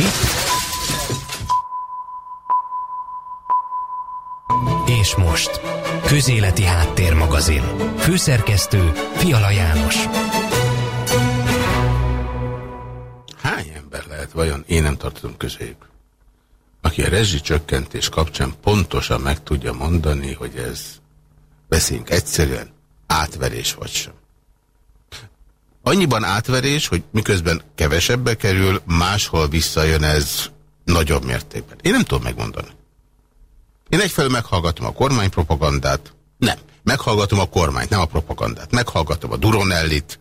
Ki? És most, Közéleti Háttérmagazin. Főszerkesztő Fiala János. Hány ember lehet vajon? Én nem tartom közéjük. Aki a rezsicsökkentés kapcsán pontosan meg tudja mondani, hogy ez, beszéljünk egyszerűen, átverés vagy sem. Annyiban átverés, hogy miközben kevesebbe kerül, máshol visszajön ez nagyobb mértékben. Én nem tudom megmondani. Én egyfelől meghallgatom a kormánypropagandát. Nem. Meghallgatom a kormányt, nem a propagandát. Meghallgatom a Duronellit.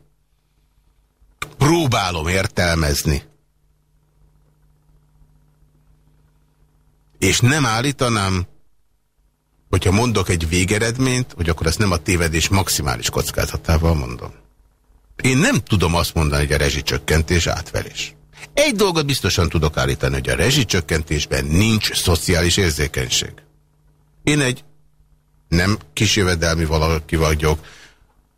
Próbálom értelmezni. És nem állítanám, hogyha mondok egy végeredményt, hogy akkor ezt nem a tévedés maximális kockázatával mondom. Én nem tudom azt mondani, hogy a rezsicsökkentés átverés. Egy dolgot biztosan tudok állítani, hogy a rezsicsökkentésben nincs szociális érzékenység. Én egy nem kisjövedelmi valaki vagyok,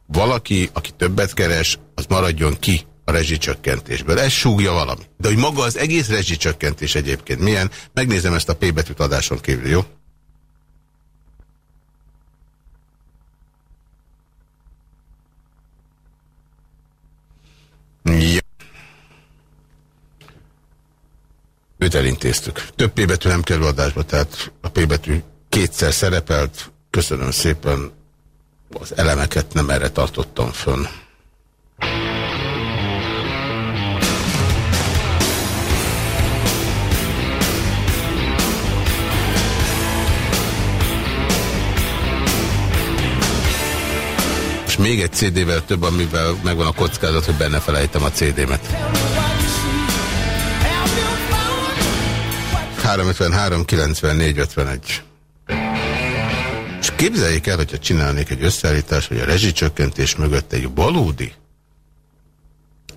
valaki, aki többet keres, az maradjon ki a rezsicsökkentésből. Ez súgja valami. De hogy maga az egész rezsicsökkentés egyébként milyen, megnézem ezt a P betűt adáson kívül, jó? Ja. Őt elintéztük. Több P betű nem kerül adásba, tehát a P betű kétszer szerepelt. Köszönöm szépen. Az elemeket nem erre tartottam fönn. Még egy CD-vel több, amivel megvan a kockázat, hogy benne felejtem a CD-met. 353 94 51 és képzeljék el, hogyha csinálnék egy összeállítást, hogy a rezsicsökkentés mögött egy valódi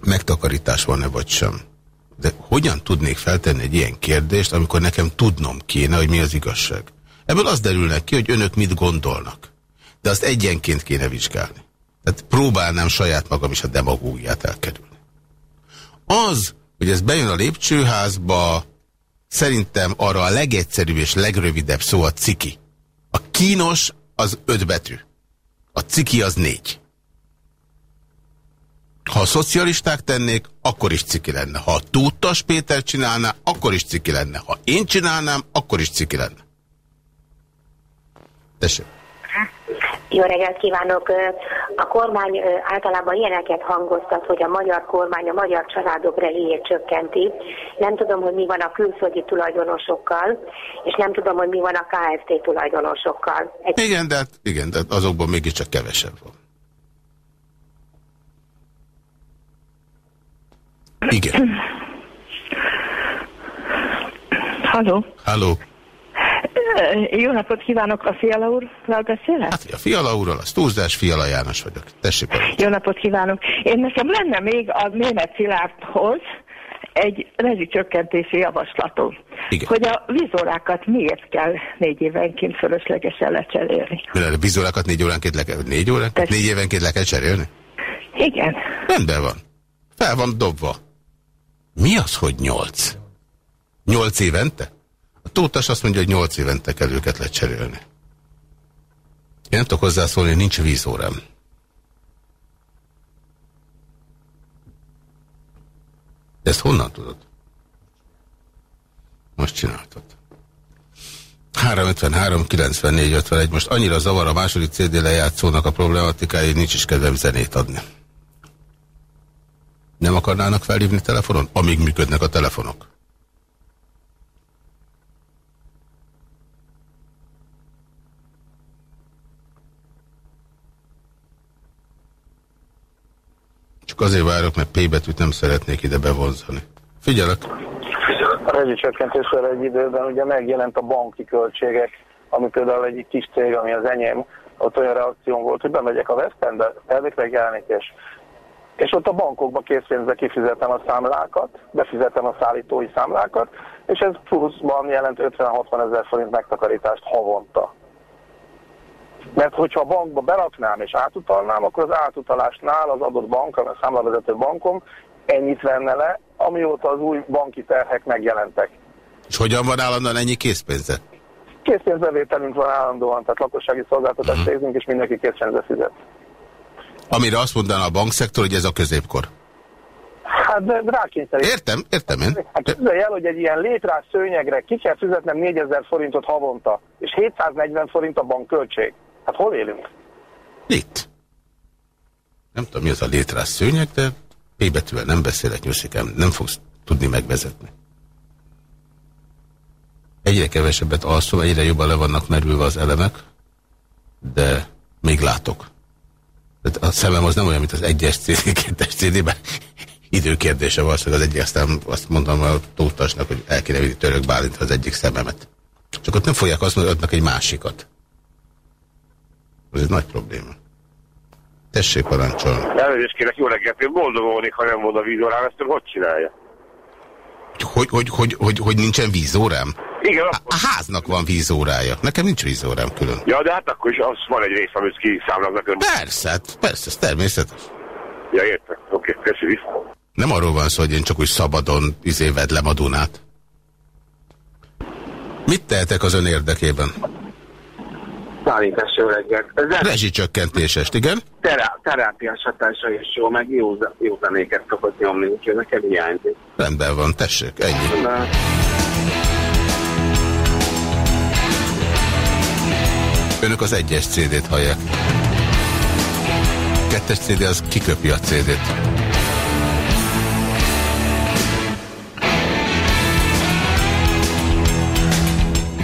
megtakarítás van-e vagy sem. De hogyan tudnék feltenni egy ilyen kérdést, amikor nekem tudnom kéne, hogy mi az igazság? Ebből az derülnek ki, hogy önök mit gondolnak. De azt egyenként kéne vizsgálni. Tehát próbálnám saját magam is a demagógiát elkerülni. Az, hogy ez bejön a lépcsőházba, szerintem arra a legegyszerűbb és legrövidebb szó a ciki. A kínos az öt betű. A ciki az négy. Ha a szocialisták tennék, akkor is ciki lenne. Ha a Túttas Péter csinálná, akkor is ciki lenne. Ha én csinálnám, akkor is ciki lenne. Tessék. Jó reggelt kívánok! A kormány általában ilyeneket hangoztat, hogy a magyar kormány a magyar családok rehéjét csökkenti. Nem tudom, hogy mi van a külföldi tulajdonosokkal, és nem tudom, hogy mi van a KFT tulajdonosokkal. Egy... Igen, de, igen, de azokból mégiscsak kevesebb van. Igen. Halló. Halló. Jó napot kívánok, a Fiala úrral beszélek? Hát a Fiala úrral, az túlzás, Fiala János vagyok. Tessék. Jó napot kívánok. Én nekem lenne még a német Szilárdhoz egy rezsicsökkentési javaslatom. Igen. Hogy a vízórákat miért kell négy évenként fölöslegesen lecserélni. A vízórákat négy óránként le kell, négy óránként, négy évenként le kell cserélni? Igen. Rendben van. Fel van dobva. Mi az, hogy nyolc? Nyolc évente? A Tótas azt mondja, hogy nyolc évente kell őket lecserélni. Én nem tudok hozzászólni, nincs vízórám. De ezt honnan tudod? Most csináltad. 353 94 51. Most annyira zavar a második CD lejátszónak a problematikája, hogy nincs is kedvem zenét adni. Nem akarnának felhívni telefonon? Amíg működnek a telefonok. Csak azért várok, mert P betűt nem szeretnék ide bevonzani. Figyelek! A rezsicsökkentésre egy időben ugye megjelent a banki költségek, ami például egy kis cég, ami az enyém, ott olyan reakció volt, hogy bemegyek a West Endbe, elvégleg jelenik, és, és ott a bankokba készpénzbe kifizetem a számlákat, befizetem a szállítói számlákat, és ez pluszban jelent 50-60 ezer forint megtakarítást havonta. Mert hogyha a bankba beraknám és átutalnám, akkor az átutalásnál az adott bank, a számlavezető bankom ennyit venne le, amióta az új banki terhek megjelentek. És hogyan van állandóan ennyi készpénze? Készpénzbevételünk van állandóan, tehát lakossági szolgáltatást uh-huh. végzünk, és mindenki készpénzbe fizet. Amire azt mondaná a bankszektor, hogy ez a középkor. Hát de rákényszerít. Értem, értem én. Hát képzelj el, hogy egy ilyen létrás szőnyegre ki kell fizetnem 4000 forintot havonta, és 740 forint a bankköltség. Hát hol élünk? Itt. Nem tudom, mi az a létrás szőnyeg, de P betűvel nem beszélek, nyuszikám, nem fogsz tudni megvezetni. Egyre kevesebbet alszom, egyre jobban le vannak merülve az elemek, de még látok. Tehát a szemem az nem olyan, mint az egyes CD, kettes CD-ben. Időkérdése valószínűleg az egyik, aztán azt mondom a tótasnak, hogy el kéne török Bálint az egyik szememet. Csak ott nem fogják azt mondani, hogy adnak egy másikat. Ez egy nagy probléma. Tessék parancsolni. Elnézést kérek, jó reggelt, én boldog volnék, ha nem volna vízórám, ezt hogy csinálja? Hogy, hogy, hogy, hogy, hogy nincsen vízórám? Igen, A, a háznak van vízórája. Nekem nincs vízórám külön. Ja, de hát akkor is az van egy rész, amit kiszámlaznak ön. Persze, hát persze, ez természetes. Ja, értek. Oké, okay, köszi vissza. Nem arról van szó, hogy én csak úgy szabadon izé vedlem a Dunát. Mit tehetek az ön érdekében? Szállítás. Ez Rezsicsökkentésest, igen? terá terápiás hatása is jó, meg jó, jó zenéket szokott nyomni, úgyhogy nekem hiányzik. Rendben van, tessék, ennyi. De... Önök az egyes CD-t hallják. Kettes CD az kiköpi a CD-t.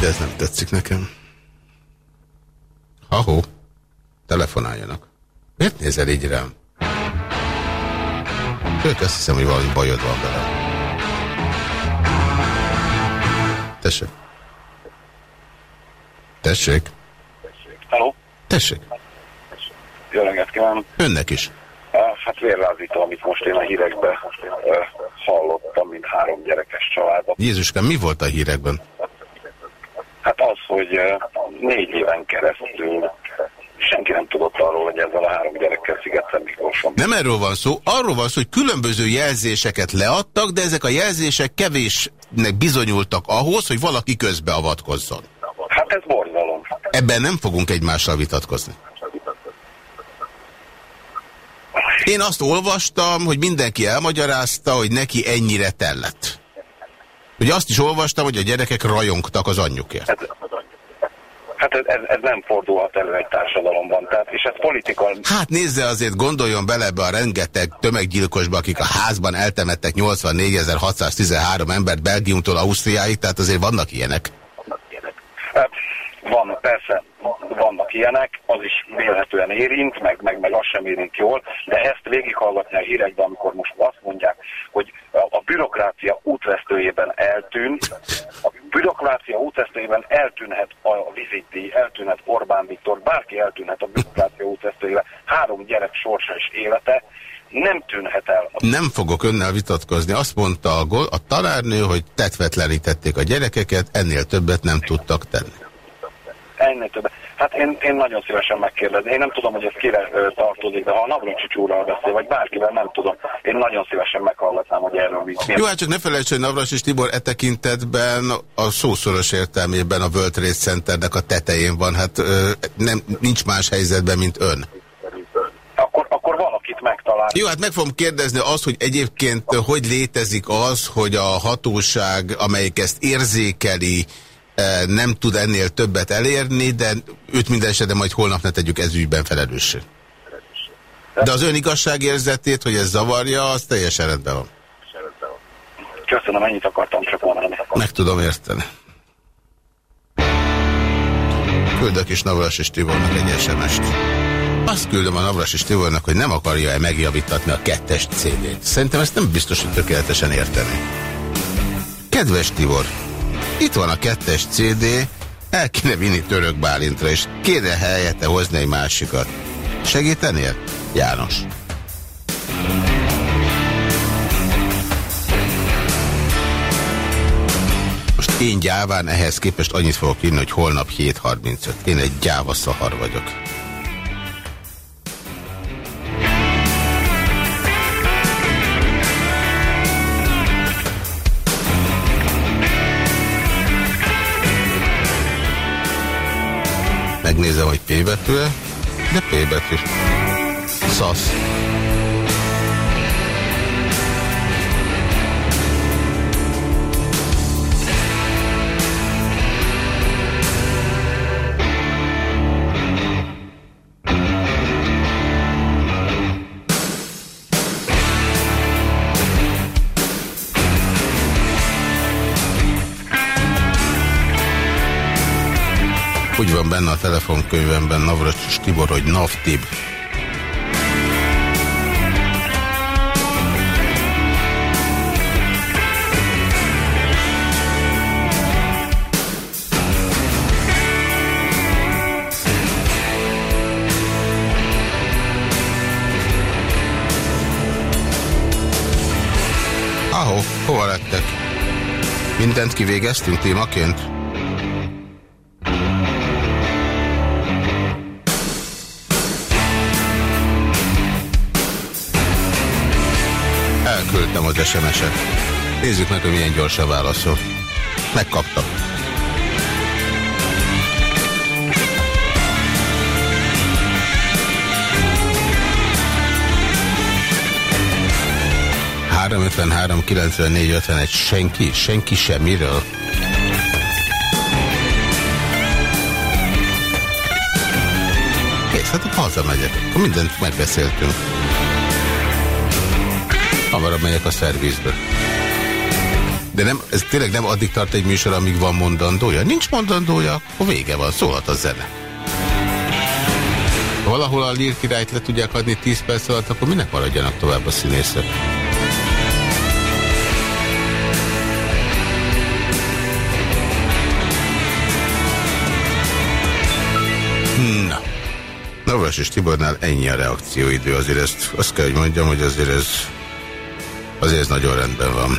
De ez nem tetszik nekem. Ahó, telefonáljanak. Miért nézel így rám? Ők azt hiszem, hogy valami bajod van vele. Tessék. Tessék. Hello? Tessék. Jó reggelt kívánok. Önnek is. Hát vérlázító, amit most én a hírekben hallottam, mint három gyerekes családot. Jézuskám, mi volt a hírekben? Hát az, hogy uh, négy éven keresztül senki nem tudott arról, hogy ezzel a három gyerekkel Szigetlen Miklóson. Nem erről van szó, arról van szó, hogy különböző jelzéseket leadtak, de ezek a jelzések kevésnek bizonyultak ahhoz, hogy valaki közbeavatkozzon. Hát ez borzalom. Ebben nem fogunk egymással vitatkozni. Én azt olvastam, hogy mindenki elmagyarázta, hogy neki ennyire tellett. Ugye azt is olvastam, hogy a gyerekek rajongtak az anyjukért. Hát ez, ez, ez nem fordulhat elő egy társadalomban. Tehát, és ez politika... Hát nézze, azért gondoljon bele ebbe a rengeteg tömeggyilkosba, akik a házban eltemettek 84.613 embert Belgiumtól Ausztriáig, tehát azért vannak ilyenek. Hát, Van, persze, vannak ilyenek, az is vélhetően érint, meg, meg, meg az sem érint jól, de ezt végighallgatni a hírekben, amikor most azt mondják, hogy a, bürokrácia útvesztőjében eltűnt, a bürokrácia útvesztőjében eltűnhet a viziti, eltűnhet Orbán Viktor, bárki eltűnhet a bürokrácia útvesztőjében, három gyerek sorsa és élete, nem tűnhet el. Nem fogok önnel vitatkozni. Azt mondta a, a tanárnő, hogy tetvetlenítették a gyerekeket, ennél többet nem tudtak tenni. Ennél többet. Hát én, én nagyon szívesen megkérdezem. Én nem tudom, hogy ez kire tartozik, de ha a Navracsics úrral beszél, vagy bárkivel, nem tudom. Én nagyon szívesen meghallgatnám, hogy erről mit. Jó, hát csak ne felejts, hogy Navras és Tibor e tekintetben a szószoros értelmében a World Trade Centernek a tetején van. Hát nem, nincs más helyzetben, mint ön. Akkor, akkor valakit megtalál. Jó, hát meg fogom kérdezni azt, hogy egyébként hogy létezik az, hogy a hatóság, amelyik ezt érzékeli, nem tud ennél többet elérni, de őt minden esetben majd holnap ne tegyük ez ügyben felelőssé. De az ön igazságérzetét, hogy ez zavarja, az teljesen rendben van. Köszönöm, ennyit akartam csak mondani. Meg tudom érteni. Küldök is Navras és Tibornak egy SMS-t. Azt küldöm a Navras és Tibornak, hogy nem akarja-e megjavítatni a kettes CD-t. Szerintem ezt nem biztos, hogy tökéletesen érteni. Kedves Tibor, itt van a kettes CD, el kéne vinni Török Bálintra, és kéne helyette hozni egy másikat. Segítenél? János. Most én gyáván ehhez képest annyit fogok írni, hogy holnap 7.35. Én egy gyáva szahar vagyok. Megnézem, hogy P betű-e, de P betű. Szasz. Benne a telefonkönyvemben Navracsis Tibor, hogy Navtib. Ahó, hova lettek? Mindent kivégeztünk témaként? Az SMS-et. Nézzük meg, hogy milyen gyorsan válaszol. Megkaptam. Három ötven, három, kilencven, ötven, egy senki, senki semmiről. Kész, hát hazamegyek. Mindent megbeszéltünk. Hamarabb megyek a szervizbe. De nem, ez tényleg nem addig tart egy műsor, amíg van mondandója? Nincs mondandója, akkor vége van, szólhat a zene. Valahol a Lír királyt le tudják adni 10 perc alatt, akkor minek maradjanak tovább a színészek? Na. Navras és Tibornál ennyi a reakcióidő, azért ezt azt kell, hogy mondjam, hogy azért ez azért ez nagyon rendben van.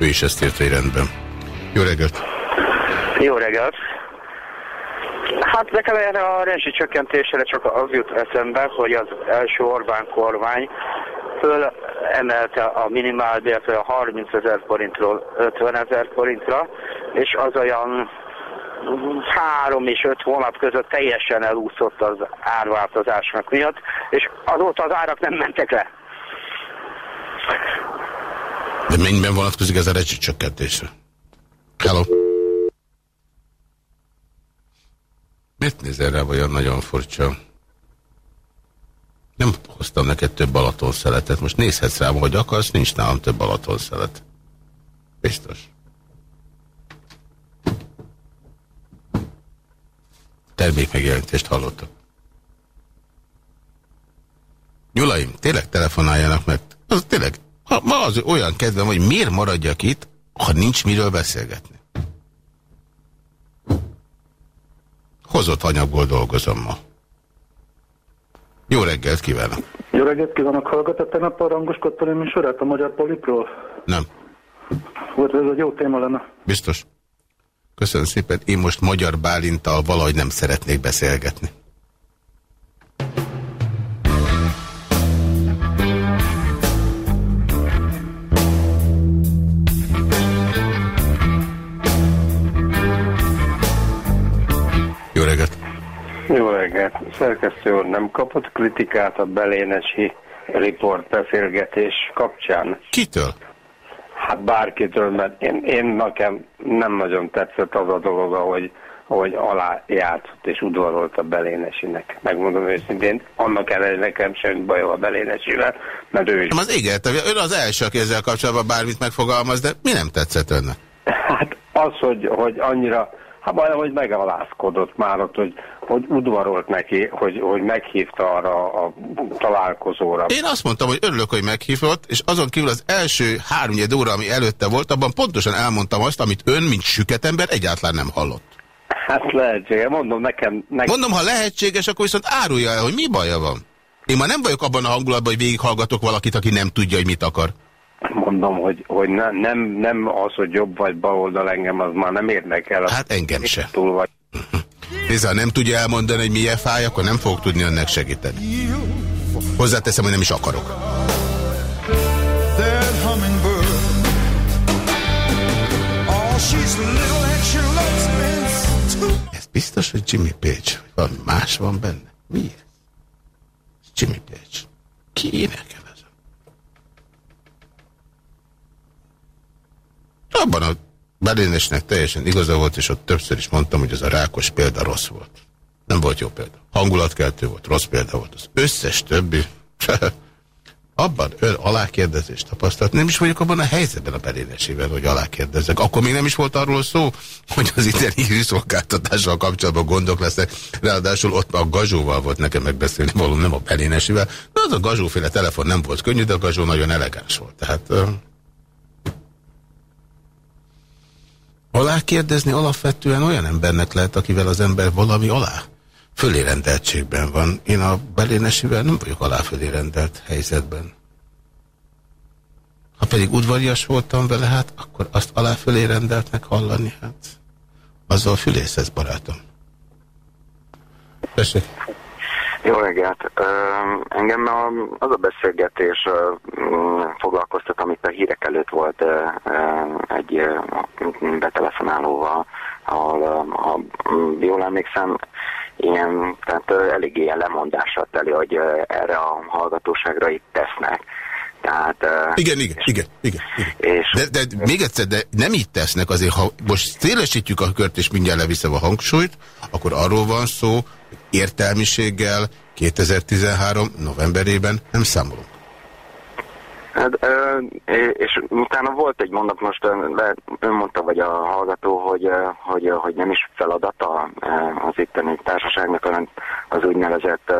Ő is ezt írta, hogy rendben. Jó reggelt! Jó reggelt! Hát nekem erre a rezsicsökkentésre csak az jut eszembe, hogy az első Orbán kormány föl emelte a minimálbért a 30 ezer forintról 50 ezer forintra, és az olyan három és öt hónap között teljesen elúszott az árváltozásnak miatt, és azóta az árak nem mentek le. De mennyiben vonatkozik ez a rezsicsökkentésre? Hello! Miért nézel rá olyan nagyon furcsa? Nem hoztam neked több Balatonszeletet. Most nézhetsz rám, hogy akarsz, nincs nálam több Balatonszelet. Biztos. Termékmegjelentést hallottak. Gyulaim, tényleg telefonáljanak, mert az tényleg, ha, ma az olyan kedvem, hogy miért maradjak itt, ha nincs miről beszélgetni. Hozott anyagból dolgozom ma. Jó reggelt kívánok! Jó reggelt kívánok! Hallgatott tegnap a rangoskodtani műsorát a Magyar Polipról? Nem. Volt, ez egy jó téma lenne. Biztos. Köszönöm szépen. Én most Magyar Bálintal valahogy nem szeretnék beszélgetni. Jó reggelt! Szerkesztő úr, nem kapott kritikát a belénesi riport beszélgetés kapcsán? Kitől? Hát bárkitől, mert én, én nekem nem nagyon tetszett az a dolog, ahogy, ahogy alá játszott és udvarolt a belénesinek. Megmondom őszintén, annak ellenére nekem semmi bajom a belénesivel, mert ő is... Nem az éget, ön az első, aki ezzel kapcsolatban bármit megfogalmaz, de mi nem tetszett önnek? Hát az, hogy, hogy annyira, hát majd, hogy megalázkodott már ott, hogy, hogy udvarolt neki, hogy, hogy meghívta arra a találkozóra. Én azt mondtam, hogy örülök, hogy meghívott, és azon kívül az első három óra, ami előtte volt, abban pontosan elmondtam azt, amit ön, mint süketember egyáltalán nem hallott. Hát lehetséges, mondom nekem, nekem... Mondom, ha lehetséges, akkor viszont árulja el, hogy mi baja van. Én már nem vagyok abban a hangulatban, hogy végighallgatok valakit, aki nem tudja, hogy mit akar. Mondom, hogy, hogy ne, nem, nem az, hogy jobb vagy baloldal engem, az már nem érdekel. Hát engem se. Túl vagy. Nézd, ha nem tudja elmondani, hogy milyen fáj, akkor nem fogok tudni önnek segíteni. Hozzáteszem, hogy nem is akarok. Ez biztos, hogy Jimmy Page? Valami más van benne? Miért? Jimmy Page. Ki énekel ezen? Abban a Belénesnek teljesen igaza volt, és ott többször is mondtam, hogy az a rákos példa rossz volt. Nem volt jó példa. Hangulatkeltő volt, rossz példa volt. Az összes többi... abban ön alákérdezést tapasztalt. Nem is vagyok abban a helyzetben a belénesével, hogy alákérdezzek. Akkor még nem is volt arról szó, hogy az itteni szolgáltatással kapcsolatban gondok lesznek. Ráadásul ott a Gazsóval volt nekem megbeszélni, való nem a belénesével. De az a Gazsóféle telefon nem volt könnyű, de a Gazsó nagyon elegáns volt. Tehát... Alákérdezni alapvetően olyan embernek lehet, akivel az ember valami alá fölérendeltségben van. Én a belénesivel nem vagyok alá fölérendelt helyzetben. Ha pedig udvarias voltam vele, hát akkor azt alá fölérendeltnek hallani, hát azzal fülészesz, barátom. Tessék. Jó reggelt! Engem az a beszélgetés foglalkoztat, amit a hírek előtt volt egy betelefonálóval, ahol, ha jól emlékszem, ilyen, tehát elég ilyen lemondással teli, hogy erre a hallgatóságra itt tesznek. Tehát, igen, igen, igen, igen, igen. És de, de még egyszer, de nem így tesznek azért, ha most szélesítjük a kört és mindjárt leviszem a hangsúlyt, akkor arról van szó, értelmiséggel 2013 novemberében nem számolunk. Hát, és utána volt egy mondat, most ön mondta, vagy a hallgató, hogy, hogy, hogy nem is feladata az itteni társaságnak, hanem az úgynevezett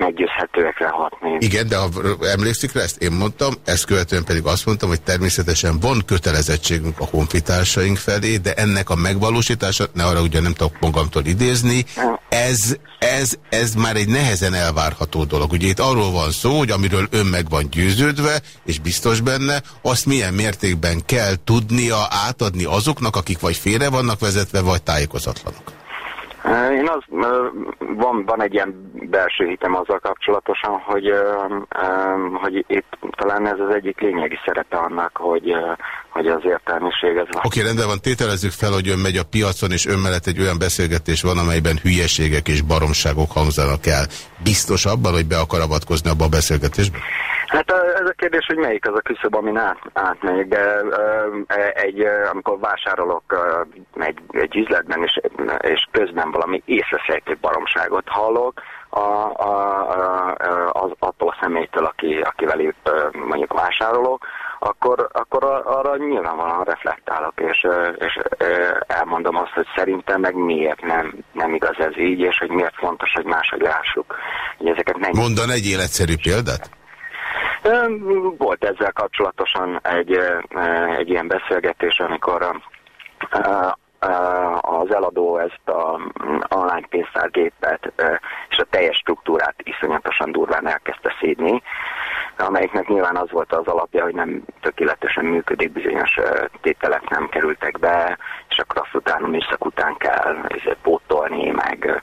meggyőzhetőekre hatni. Igen, de ha emlékszik rá, ezt én mondtam, ezt követően pedig azt mondtam, hogy természetesen van kötelezettségünk a honfitársaink felé, de ennek a megvalósítása, ne arra ugye nem tudok magamtól idézni, ez, ez, ez már egy nehezen elvárható dolog. Ugye itt arról van szó, hogy amiről ön meg van győződve, és biztos benne, azt milyen mértékben kell tudnia átadni azoknak, akik vagy félre vannak vezetve, vagy tájékozatlanok. Én az, van, van egy ilyen belső hitem azzal kapcsolatosan, hogy, hogy itt talán ez az egyik lényegi szerepe annak, hogy, hogy az értelmiség ez van. Oké, okay, rendben van, tételezzük fel, hogy ön megy a piacon, és ön mellett egy olyan beszélgetés van, amelyben hülyeségek és baromságok hangzanak el. Biztos abban, hogy be akar avatkozni abba a beszélgetésbe? Hát ez a kérdés, hogy melyik az a küszöb, amin át, átmegy, de egy, amikor vásárolok egy, egy üzletben, és, és közben valami észreszejtő baromságot hallok, a, a, a, az, attól a személytől, aki, akivel itt mondjuk vásárolok, akkor, akkor arra nyilvánvalóan reflektálok, és, és elmondom azt, hogy szerintem meg miért nem, nem igaz ez így, és hogy miért fontos, hogy máshogy lássuk. Ezeket. Mondan egy életszerű példát? Volt ezzel kapcsolatosan egy, egy ilyen beszélgetés, amikor az eladó ezt a online pénztárgépet és a teljes struktúrát iszonyatosan durván elkezdte szídni, amelyiknek nyilván az volt az alapja, hogy nem tökéletesen működik, bizonyos tételek nem kerültek be, és akkor azt utána műszak után kell pótolni, meg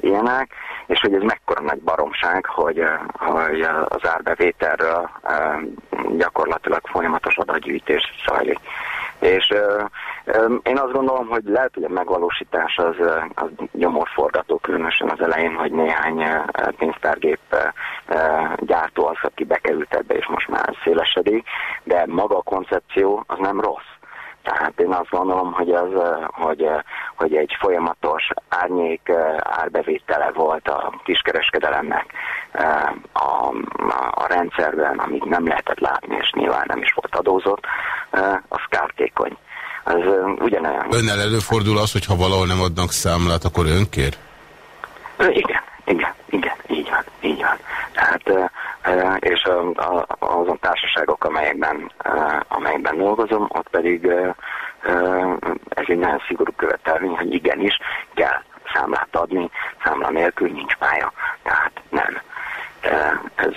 ilyenek és hogy ez mekkora nagy baromság, hogy, hogy az árbevételről gyakorlatilag folyamatos adatgyűjtés zajlik. És én azt gondolom, hogy lehet, hogy a megvalósítás az, az nyomorforgató, különösen az elején, hogy néhány pénztárgép gyártó az, aki bekerült ebbe, és most már szélesedik, de maga a koncepció az nem rossz. Tehát én azt gondolom, hogy, az, hogy, hogy egy folyamatos árnyék árbevétele volt a kiskereskedelemnek a, a rendszerben, amit nem lehetett látni, és nyilván nem is volt adózott, az kártékony. Az ugyanolyan. Önnel előfordul az, hogy ha valahol nem adnak számlát, akkor ön kér? Igen, igen, igen, így van, így van. Tehát, és azon társaságok, amelyekben, amelyekben dolgozom, ott pedig ez egy nagyon szigorú követelmény, hogy igenis kell számlát adni, számla nélkül nincs pálya. Tehát nem. Ez,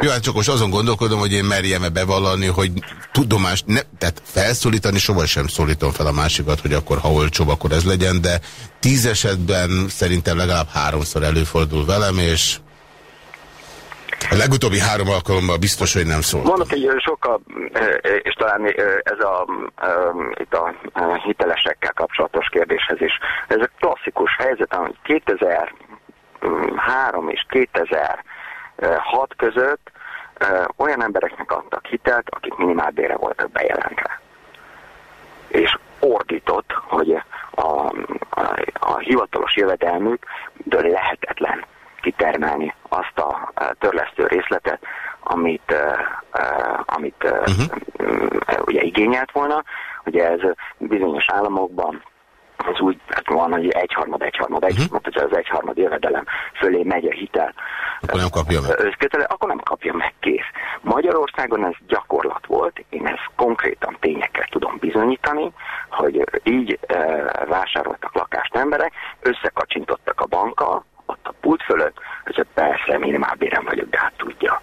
Jó, hát csak most azon gondolkodom, hogy én merjem-e bevallani, hogy tudomást, ne, tehát felszólítani sohasem szólítom fel a másikat, hogy akkor ha olcsóbb, akkor ez legyen, de tíz esetben szerintem legalább háromszor előfordul velem, és A legutóbbi három alkalommal biztos, hogy nem szól. Mondok egy sokkal, és talán ez a, itt a hitelesekkel kapcsolatos kérdéshez is. Ez egy klasszikus helyzet, hogy 2003 és 2006 között olyan embereknek adtak hitelt, akik minimálbére voltak bejelentve. És ordított, hogy a, a, a hivatalos jövedelmük de lehetetlen kitermelni azt a törlesztő részletet, amit, amit uh-huh. ugye igényelt volna. Ugye ez bizonyos államokban az úgy hát van, hogy egyharmad, egyharmad, egyharmad, uh-huh. hogyha az egyharmad jövedelem fölé megy a hitel. Akkor nem kapja meg. Összkötele, akkor nem kapja meg, kész. Magyarországon ez gyakorlat volt, én ezt konkrétan tényekkel tudom bizonyítani, hogy így e, vásároltak lakást emberek, összekacsintottak a bankkal, ott a pult fölött, hogy persze, minimálbérem vagyok, de hát tudja.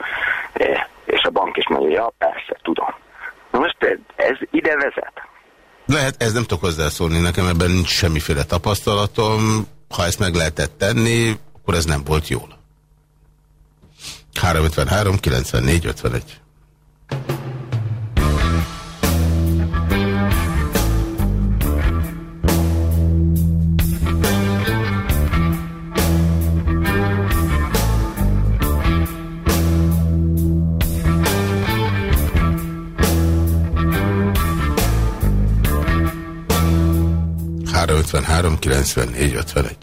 E, és a bank is mondja, ja, persze, tudom. Na most ez ide vezet. Lehet, ez nem tudok hozzászólni, nekem ebben nincs semmiféle tapasztalatom. Ha ezt meg lehetett tenni, akkor ez nem volt jól. 353 94 51 353 94 51.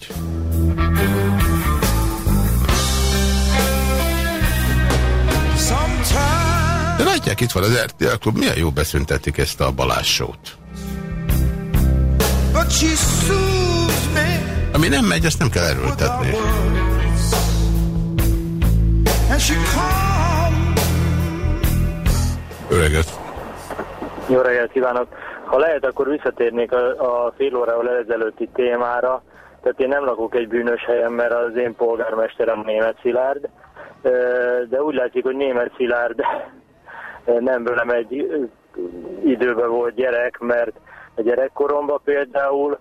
De látják, itt van az RTL Klub, milyen jó beszüntetik ezt a balássót. Ami nem megy, ezt nem kell erőltetni. Öreget. Jó reggelt kívánok! Ha lehet, akkor visszatérnék a, a fél órával ezelőtti témára. Tehát én nem lakok egy bűnös helyen, mert az én polgármesterem német Szilárd, de úgy látszik, hogy német Szilárd nem velem egy időben volt gyerek, mert a gyerekkoromban például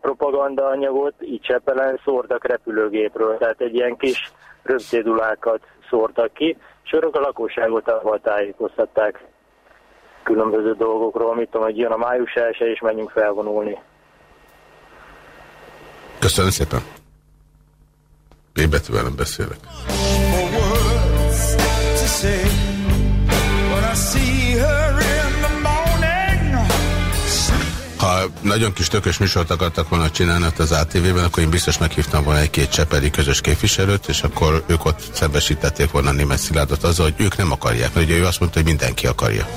propagandaanyagot így Csepelen szórtak repülőgépről, tehát egy ilyen kis röpcédulákat szórtak ki, és a lakosságot avval tájékoztatták különböző dolgokról, mit tudom, hogy jön a május első, és menjünk felvonulni. Köszönöm szépen. Én betűvel nem beszélek. Ha nagyon kis tökös műsort akartak volna csinálni az ATV-ben, akkor én biztos meghívtam volna egy-két cseperi közös képviselőt, és akkor ők ott szembesítették volna német Szilárdot azzal, hogy ők nem akarják, mert ugye ő azt mondta, hogy mindenki akarja.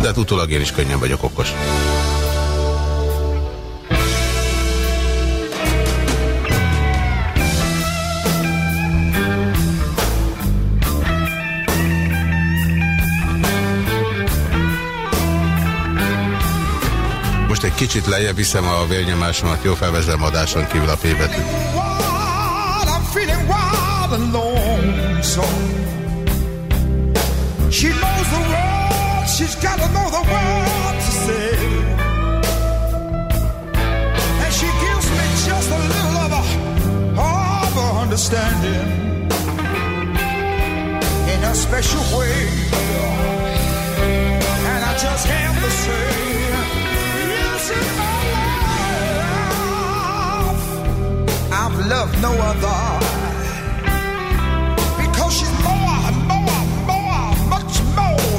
De hát utólag én is könnyen vagyok okos. Egy kicsit lejjebb viszem a vérnyomásomat, jó felvezem adáson kívül a P-betűt. She knows the world She's got to know the words to say. And she gives me just a little of a, of a understanding in a special way. And I just have say,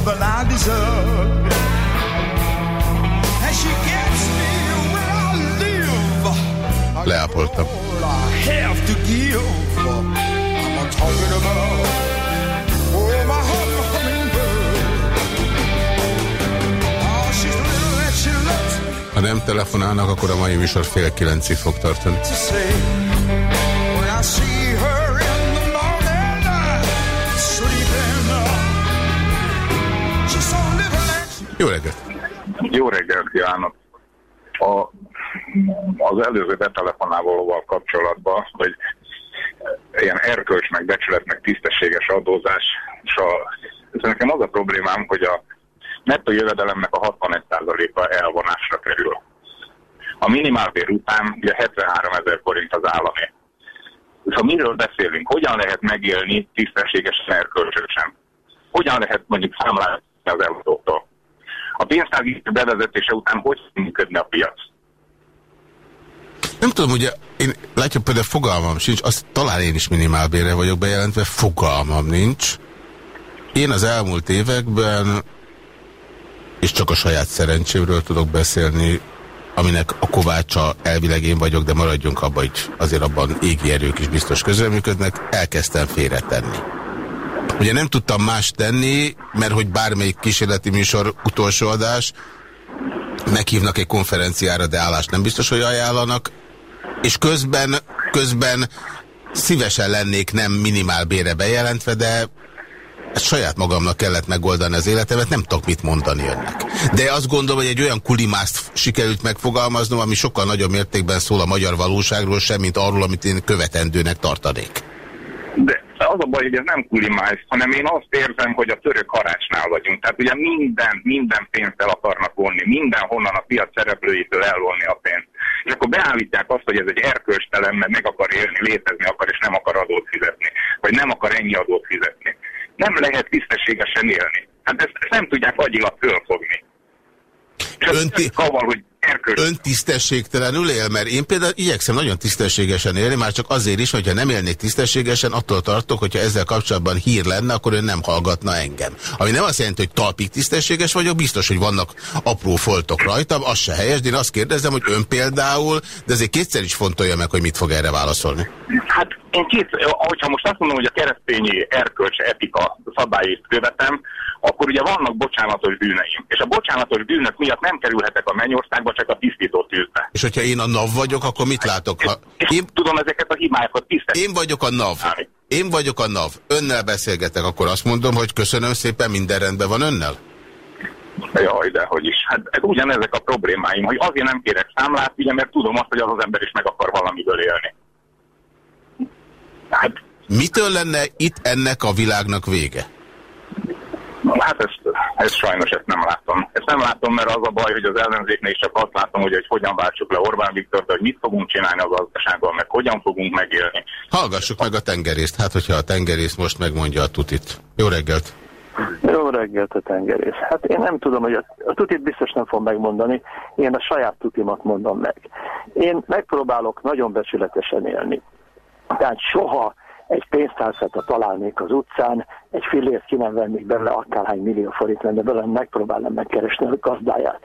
than I deserve. And she gets me where I live. Leápoltam. I have to give. I'm talking about Ha nem telefonálnak, akkor a mai műsor fél kilencig fog tartani. Jó reggelt! Jó reggelt kívánok! A, az előző betelefonálóval kapcsolatban, hogy ilyen erkölcs, meg becsület, meg tisztességes adózás, és a, és nekem az a problémám, hogy a nettó jövedelemnek a 61%-a elvonásra kerül. A minimálbér után ugye 73 ezer forint az állami. Szóval miről beszélünk? Hogyan lehet megélni tisztességesen erkölcsösen? Hogyan lehet mondjuk számlálni az eladóktól? A pénztári bevezetése után hogy működne a piac? Nem tudom, ugye, én látja, például fogalmam sincs, azt talán én is minimálbére vagyok bejelentve, fogalmam nincs. Én az elmúlt években, és csak a saját szerencsémről tudok beszélni, aminek a kovácsa elvileg én vagyok, de maradjunk abban, hogy azért abban égi erők is biztos közreműködnek, elkezdtem félretenni. Ugye nem tudtam más tenni, mert hogy bármelyik kísérleti műsor utolsó adás, meghívnak egy konferenciára, de állást nem biztos, hogy ajánlanak, és közben, közben szívesen lennék nem minimál bére bejelentve, de ezt saját magamnak kellett megoldani az életemet, nem tudok mit mondani önnek. De azt gondolom, hogy egy olyan kulimászt sikerült megfogalmaznom, ami sokkal nagyobb mértékben szól a magyar valóságról sem, mint arról, amit én követendőnek tartanék. De az a baj, hogy ez nem kulimász, hanem én azt érzem, hogy a török harácsnál vagyunk. Tehát ugye minden, minden pénzt el akarnak vonni, mindenhonnan a piac szereplőitől elvonni a pénzt. És akkor beállítják azt, hogy ez egy erkölcstelen, mert meg akar élni, létezni akar, és nem akar adót fizetni. Vagy nem akar ennyi adót fizetni. Nem lehet tisztességesen élni. Hát ezt, ezt nem tudják agyilag fölfogni. És Önti... kavar, hogy Ön tisztességtelenül él, mert én például igyekszem nagyon tisztességesen élni, már csak azért is, hogyha nem élnék tisztességesen, attól tartok, hogyha ezzel kapcsolatban hír lenne, akkor ön nem hallgatna engem. Ami nem azt jelenti, hogy talpig tisztességes vagyok, biztos, hogy vannak apró foltok rajtam, az se helyes, de én azt kérdezem, hogy ön például, de azért kétszer is fontolja meg, hogy mit fog erre válaszolni. Hát én két, hogyha most azt mondom, hogy a keresztényi erkölcs etika szabályait követem, akkor ugye vannak bocsánatos bűneim. És a bocsánatos bűnök miatt nem kerülhetek a mennyországba, csak a tisztító tűzbe. És hogyha én a NAV vagyok, akkor mit látok? Ha... Én tudom ezeket a hibákat tisztelni. Én vagyok a NAV. Én vagyok a NAV. Önnel beszélgetek, akkor azt mondom, hogy köszönöm szépen, minden rendben van önnel? Jaj, de hogy is. Hát ez ugyanezek a problémáim, hogy azért nem kérek számlát, ugye, mert tudom azt, hogy az az ember is meg akar valamiből élni. Hát... Mitől lenne itt ennek a világnak vége? Hát ezt, ezt sajnos ezt nem látom. Ezt nem látom, mert az a baj, hogy az ellenzéknél is csak azt látom, hogy, hogy hogyan váltsuk le Orbán Viktor, hogy mit fogunk csinálni az gazdasággal, meg hogyan fogunk megélni. Hallgassuk meg a tengerészt, hát hogyha a tengerész most megmondja a tutit. Jó reggelt! Jó reggelt a tengerész. Hát én nem tudom, hogy a, a tutit biztos nem fog megmondani, én a saját tutimat mondom meg. Én megpróbálok nagyon becsületesen élni. Tehát soha egy pénztárcát, találnék az utcán, egy fillért ki nem vennék belőle, akárhány millió forint lenne belőle, megpróbálnám megkeresni a gazdáját.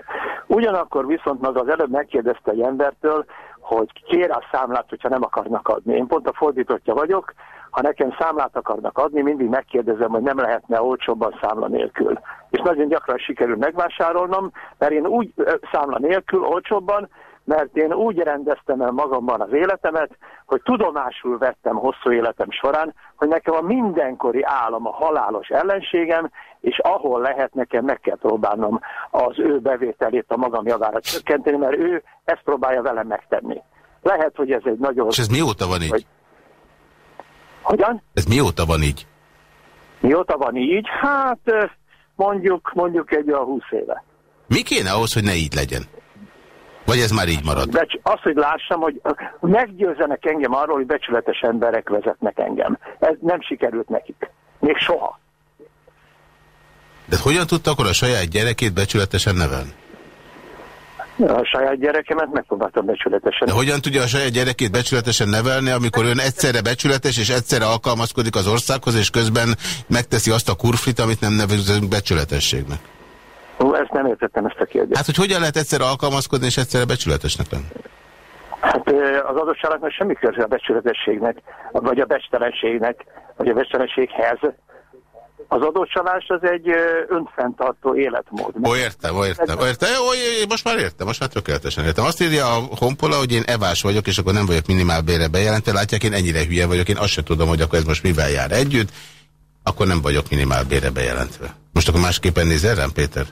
Ugyanakkor viszont maga az előbb megkérdezte egy embertől, hogy kér a számlát, hogyha nem akarnak adni. Én pont a fordítottja vagyok, ha nekem számlát akarnak adni, mindig megkérdezem, hogy nem lehetne olcsóbban számla nélkül. És nagyon gyakran sikerül megvásárolnom, mert én úgy számla nélkül, olcsóbban, mert én úgy rendeztem el magamban az életemet, hogy tudomásul vettem hosszú életem során, hogy nekem a mindenkori állam a halálos ellenségem, és ahol lehet nekem meg kell próbálnom az ő bevételét a magam javára csökkenteni, mert ő ezt próbálja velem megtenni. Lehet, hogy ez egy nagyon... És ez mióta van így? Hogy... Hogyan? Ez mióta van így? Mióta van így? Hát mondjuk, mondjuk egy a húsz éve. Mi kéne ahhoz, hogy ne így legyen? Vagy ez már így marad? Becs azt, hogy lássam, hogy meggyőzzenek engem arról, hogy becsületes emberek vezetnek engem. Ez nem sikerült nekik. Még soha. De hogyan tudta akkor a saját gyerekét becsületesen nevelni? A saját gyerekemet megpróbáltam becsületesen. De hogyan tudja a saját gyerekét becsületesen nevelni, amikor ön egyszerre becsületes és egyszerre alkalmazkodik az országhoz, és közben megteszi azt a kurflit, amit nem nevezünk becsületességnek? Ó, ezt nem értettem ezt a kérdést. Hát, hogy hogyan lehet egyszer alkalmazkodni és egyszerre becsületesnek lenni? Hát az adósságnak semmi köze a becsületességnek, vagy a becstelenségnek, vagy a becstelenséghez. Az adócsalás az egy önfenntartó életmód. Ó, értem, ó, értem, ó, értem. Ó, most már értem, most már tökéletesen értem. Azt írja a honpola, hogy én evás vagyok, és akkor nem vagyok minimálbére bejelentve. Látják, én ennyire hülye vagyok, én azt sem tudom, hogy akkor ez most mivel jár együtt. Akkor nem vagyok minimálbére bejelentve. Most akkor másképpen néz rám, Péter?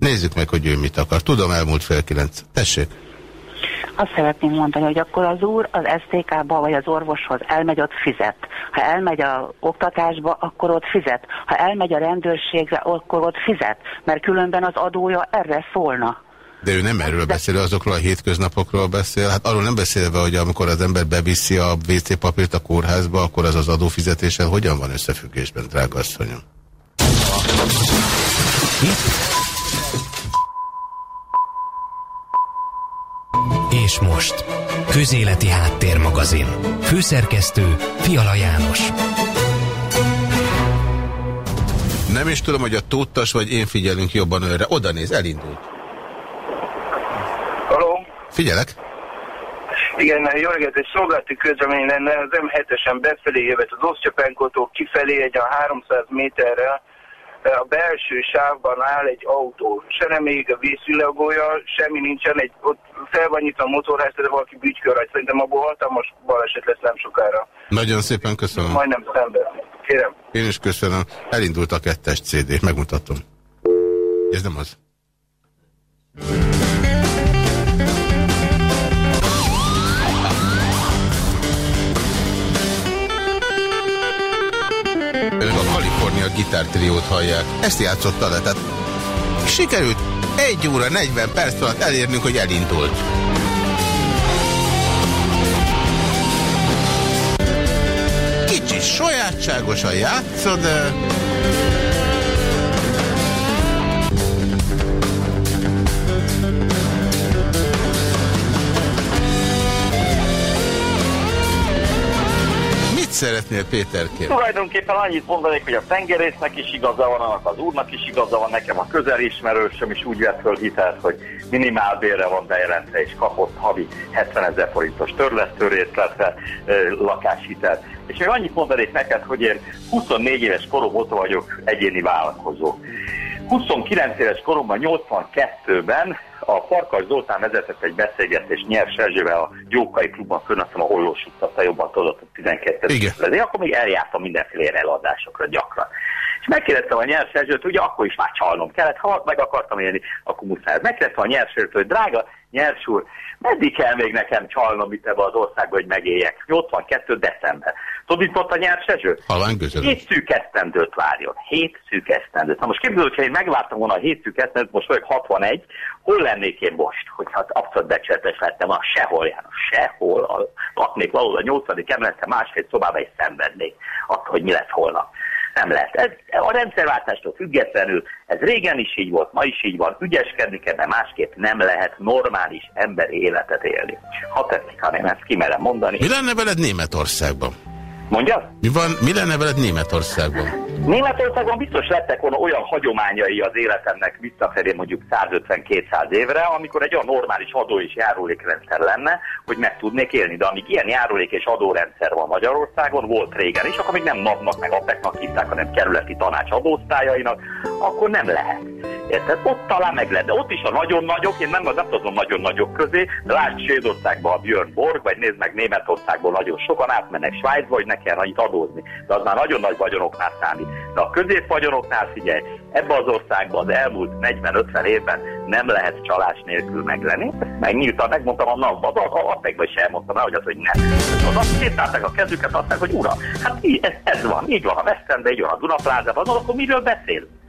Nézzük meg, hogy ő mit akar. Tudom, elmúlt fél kilenc. Tessék. Azt szeretném mondani, hogy akkor az úr az SZTK-ba vagy az orvoshoz elmegy, ott fizet. Ha elmegy a oktatásba, akkor ott fizet. Ha elmegy a rendőrségre, akkor ott fizet. Mert különben az adója erre szólna. De ő nem erről beszél, azokról a hétköznapokról beszél. Hát arról nem beszélve, hogy amikor az ember beviszi a WC papírt a kórházba, akkor az az adófizetéssel hogyan van összefüggésben, drága asszonyom? És most, Közéleti Háttérmagazin. Főszerkesztő Fiala János. Nem is tudom, hogy a tóttas vagy én figyelünk jobban őre. Oda néz, elindult. Haló? Figyelek. Igen, jó reggelt, egy szolgálati közlemény lenne, az M7-esen befelé jövet az Osztyapenkótól kifelé egy a 300 méterre a belső sávban áll egy autó. Se nem még a vízvillagója, semmi nincsen, egy, ott fel van nyitva a motorház, de valaki bütykör rajta. Szerintem abból hatalmas baleset lesz nem sokára. Nagyon szépen köszönöm. Majdnem szemben. Kérem. Én is köszönöm. Elindult a kettes CD, megmutatom. Ez nem az. Gitártriót hallják. Ezt játszotta le, tehát sikerült 1 óra 40 perc alatt elérnünk, hogy elindult. Kicsit sajátságosan játszod, de... szeretnél Péterként? Tulajdonképpen annyit mondanék, hogy a tengerésznek is igaza van, annak az úrnak is igaza van, nekem a közelismerősöm is úgy vett föl hitelt, hogy minimálbérre van bejelentve, és kapott havi 70 ezer forintos törlesztő részletre lakáshitelt. És még annyit mondanék neked, hogy én 24 éves korom óta vagyok egyéni vállalkozó. 29 éves koromban, 82-ben a Farkas Zoltán vezetett egy beszélgetést Nyers Erzsővel a Gyókai Klubban, fönnasszom a Hollós utca, jobban tudott a 12 Igen. Én akkor még eljártam mindenféle eladásokra gyakran. És megkérdeztem a Nyers Erzsőt, ugye akkor is már csalnom kellett, ha meg akartam élni, akkor muszáj. Megkérdeztem a Nyers Erzsőt, hogy drága Nyers úr, meddig kell még nekem csalnom itt ebbe az országba, hogy megéljek? 82. december. Tudod, mit mondta Nyers Erzső? Halvány között. Hét szűk esztendőt várjon. Hét szűk esztendőt. Na most képzeld, hogyha én megvártam volna a hét szűk esztendőt, most vagyok 61, hol lennék én most, hogyha abszolút becsületes lettem volna? Sehol, János, sehol. A- Laknék valahol a 80. emeleten másfél szobába és szenvednék attól, hogy mi lesz holnap. Nem lehet. Ez, a rendszerváltástól függetlenül, ez régen is így volt, ma is így van, ügyeskedni kell, de másképp nem lehet normális emberi életet élni. Ha tetszik, hanem ezt kimerem mondani. Mi lenne veled Németországban? Mondja? Mi, van, mi lenne veled Németországban? Németországban biztos lettek volna olyan hagyományai az életemnek visszafelé mondjuk 150-200 évre, amikor egy olyan normális adó és járulékrendszer lenne, hogy meg tudnék élni. De amíg ilyen járulék és adórendszer van Magyarországon, volt régen is, akkor még nem NAV-nak meg APEC-nak hívták, hanem kerületi tanács adóosztályainak, akkor nem lehet. Érted? Ott talán meg de ott is a nagyon nagyok, én nem, nem tudom nagyon nagyok közé, de lásd Svédországban a Björn Borg, vagy nézd meg Németországból nagyon sokan átmennek Svájcba, hogy ne kell annyit adózni. De az már nagyon nagy vagyonoknál számít. De a középvagyonoknál figyelj, ebbe az országban az elmúlt 40-50 évben nem lehet csalás nélkül meglenni. Megnyíltan megmondtam a napban, az a apekben is elmondtam el, hogy az, hogy nem. Az azt a kezüket, azt hogy uram, hát így, ez, ez van, így van a West Endben, így van a Dunaplázában, no, akkor miről beszél?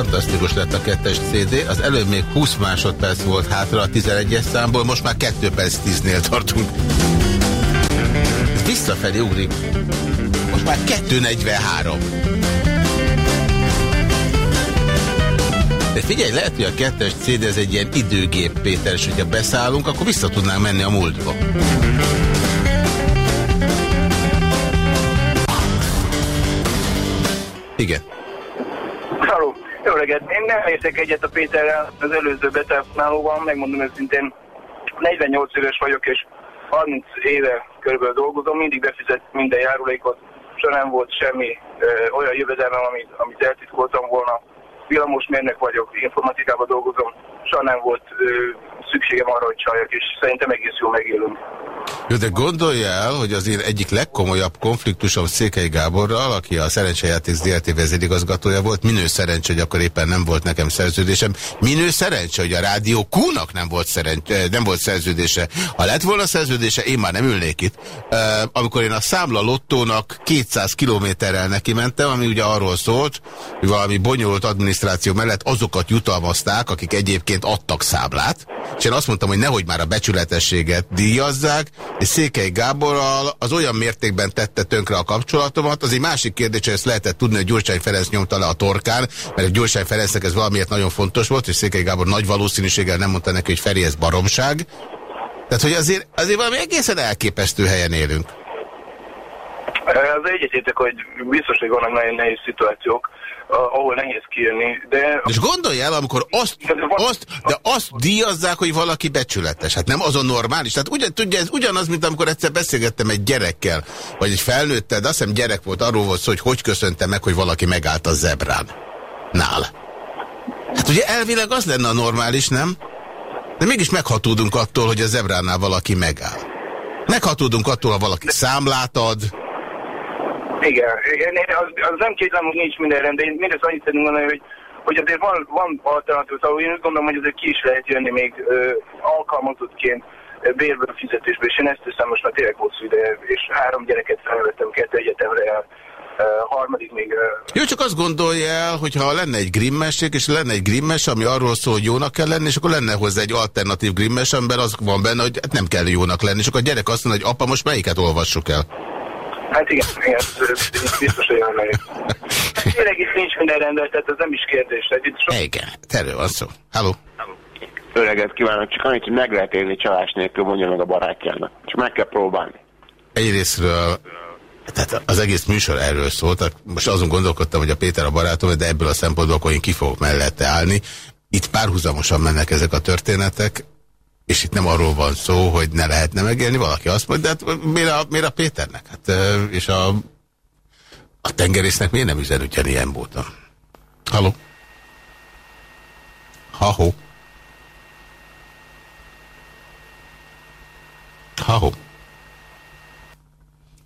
Fantasztikus lett a kettes CD, az előbb még 20 másodperc volt hátra a 11-es számból, most már 2 perc 10-nél tartunk. Ez Visszafelé ugrik. Most már 2.43. De figyelj, lehet, hogy a kettes CD ez egy ilyen időgép, Péter, és hogyha beszállunk, akkor vissza tudnánk menni a múltba. Igen. Reggelt. Én nem értek egyet a Péterrel az előző betelefonálóban, megmondom őszintén, 48 éves vagyok, és 30 éve körülbelül dolgozom, mindig befizet minden járulékot, soha nem volt semmi ö, olyan jövedelmem, amit, amit eltitkoltam volna. Villamosmérnök vagyok, informatikában dolgozom, soha nem volt ö, szükségem arra, hogy csaljak, és szerintem egész jól megélünk. Jó, de gondolja el, hogy az én egyik legkomolyabb konfliktusom Székely Gáborral, aki a Szerencsejáték ZRT vezérigazgatója volt, minő szerencsé, hogy akkor éppen nem volt nekem szerződésem. Minő szerencsé, hogy a Rádió Q-nak nem volt, szerencs, nem volt szerződése. Ha lett volna szerződése, én már nem ülnék itt. Uh, amikor én a számla lottónak 200 kilométerrel neki mentem, ami ugye arról szólt, hogy valami bonyolult adminisztráció mellett azokat jutalmazták, akik egyébként adtak számlát, és én azt mondtam, hogy nehogy már a becsületességet díjazzák, és Székely Gáborral az olyan mértékben tette tönkre a kapcsolatomat, az egy másik kérdés, hogy ezt lehetett tudni, hogy Gyurcsány Ferenc nyomta le a torkán, mert a Gyurcsány Ferencnek ez valamiért nagyon fontos volt, és Székely Gábor nagy valószínűséggel nem mondta neki, hogy Feri, ez baromság. Tehát, hogy azért, azért valami egészen elképesztő helyen élünk. Az egyetétek, hogy biztos, hogy vannak nagyon nehéz szituációk, ahol nehéz kijönni, de... És gondolj el, amikor azt, azt, de azt díjazzák, hogy valaki becsületes. Hát nem azon normális. Tehát ugyan, tudja, ez ugyanaz, mint amikor egyszer beszélgettem egy gyerekkel, vagy egy felnőttel, de azt hiszem gyerek volt, arról volt szó, hogy hogy köszöntem meg, hogy valaki megállt a zebrán. Nál. Hát ugye elvileg az lenne a normális, nem? De mégis meghatódunk attól, hogy a zebránál valaki megáll. Meghatódunk attól, ha valaki számlát ad, igen, én, az, az nem kétlem, hogy nincs rend, de én mindezt annyit szeretném mondani, hogy, hogy azért van, van alternatív, szóval én úgy gondolom, hogy azért ki is lehet jönni még ö, alkalmazottként bérből fizetésbe, és én ezt teszem most már tényleg hosszú ide, és három gyereket felvettem, kettő egyetemre harmadik még... Jó, csak azt gondolja el, hogy ha lenne egy grimmesség, és lenne egy grimmes, ami arról szól, hogy jónak kell lenni, és akkor lenne hozzá egy alternatív grimmes, amiben az van benne, hogy hát nem kell jónak lenni, és akkor a gyerek azt mondja, hogy apa, most melyiket olvassuk el? Hát igen, igen biztos, hogy olyan nehéz. Tényleg itt nincs minden rendelt, tehát ez nem is kérdés. Tehát itt so... Igen, erről van szó. Halló. Öreget kívánok, csak annyit, hogy meg lehet élni csalás nélkül, mondja meg a barátjának. Csak meg kell próbálni. Egyrésztről tehát az egész műsor erről szólt, most azon gondolkodtam, hogy a Péter a barátom, de ebből a szempontból akkor én ki fogok mellette állni. Itt párhuzamosan mennek ezek a történetek, és itt nem arról van szó, hogy ne lehetne megélni, valaki azt mondja, de hát miért a, miért a Péternek? Hát, és a, a tengerésznek miért nem üzen ilyen módon? Halló? Ha-ho. Ha-ho.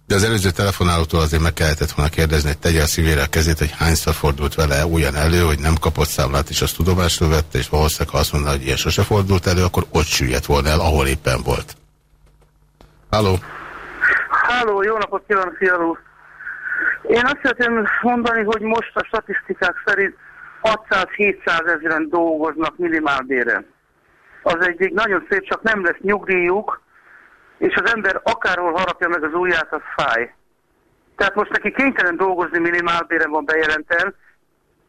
De az előző telefonálótól azért meg kellett volna kérdezni, hogy tegye a szívére a kezét, hogy hányszor fordult vele olyan elő, hogy nem kapott számlát, és azt tudomásul vette, és valószínűleg ha azt mondaná, hogy ilyen sose fordult elő, akkor ott süllyedt volna el, ahol éppen volt. Halló? Halló, jó napot kívánok, fialó! Én azt szeretném mondani, hogy most a statisztikák szerint 600-700 ezeren dolgoznak minimálbéren. Az egyik nagyon szép, csak nem lesz nyugdíjuk, és az ember akárhol harapja meg az ujját, az fáj. Tehát most neki kénytelen dolgozni minimálbéren van bejelenten,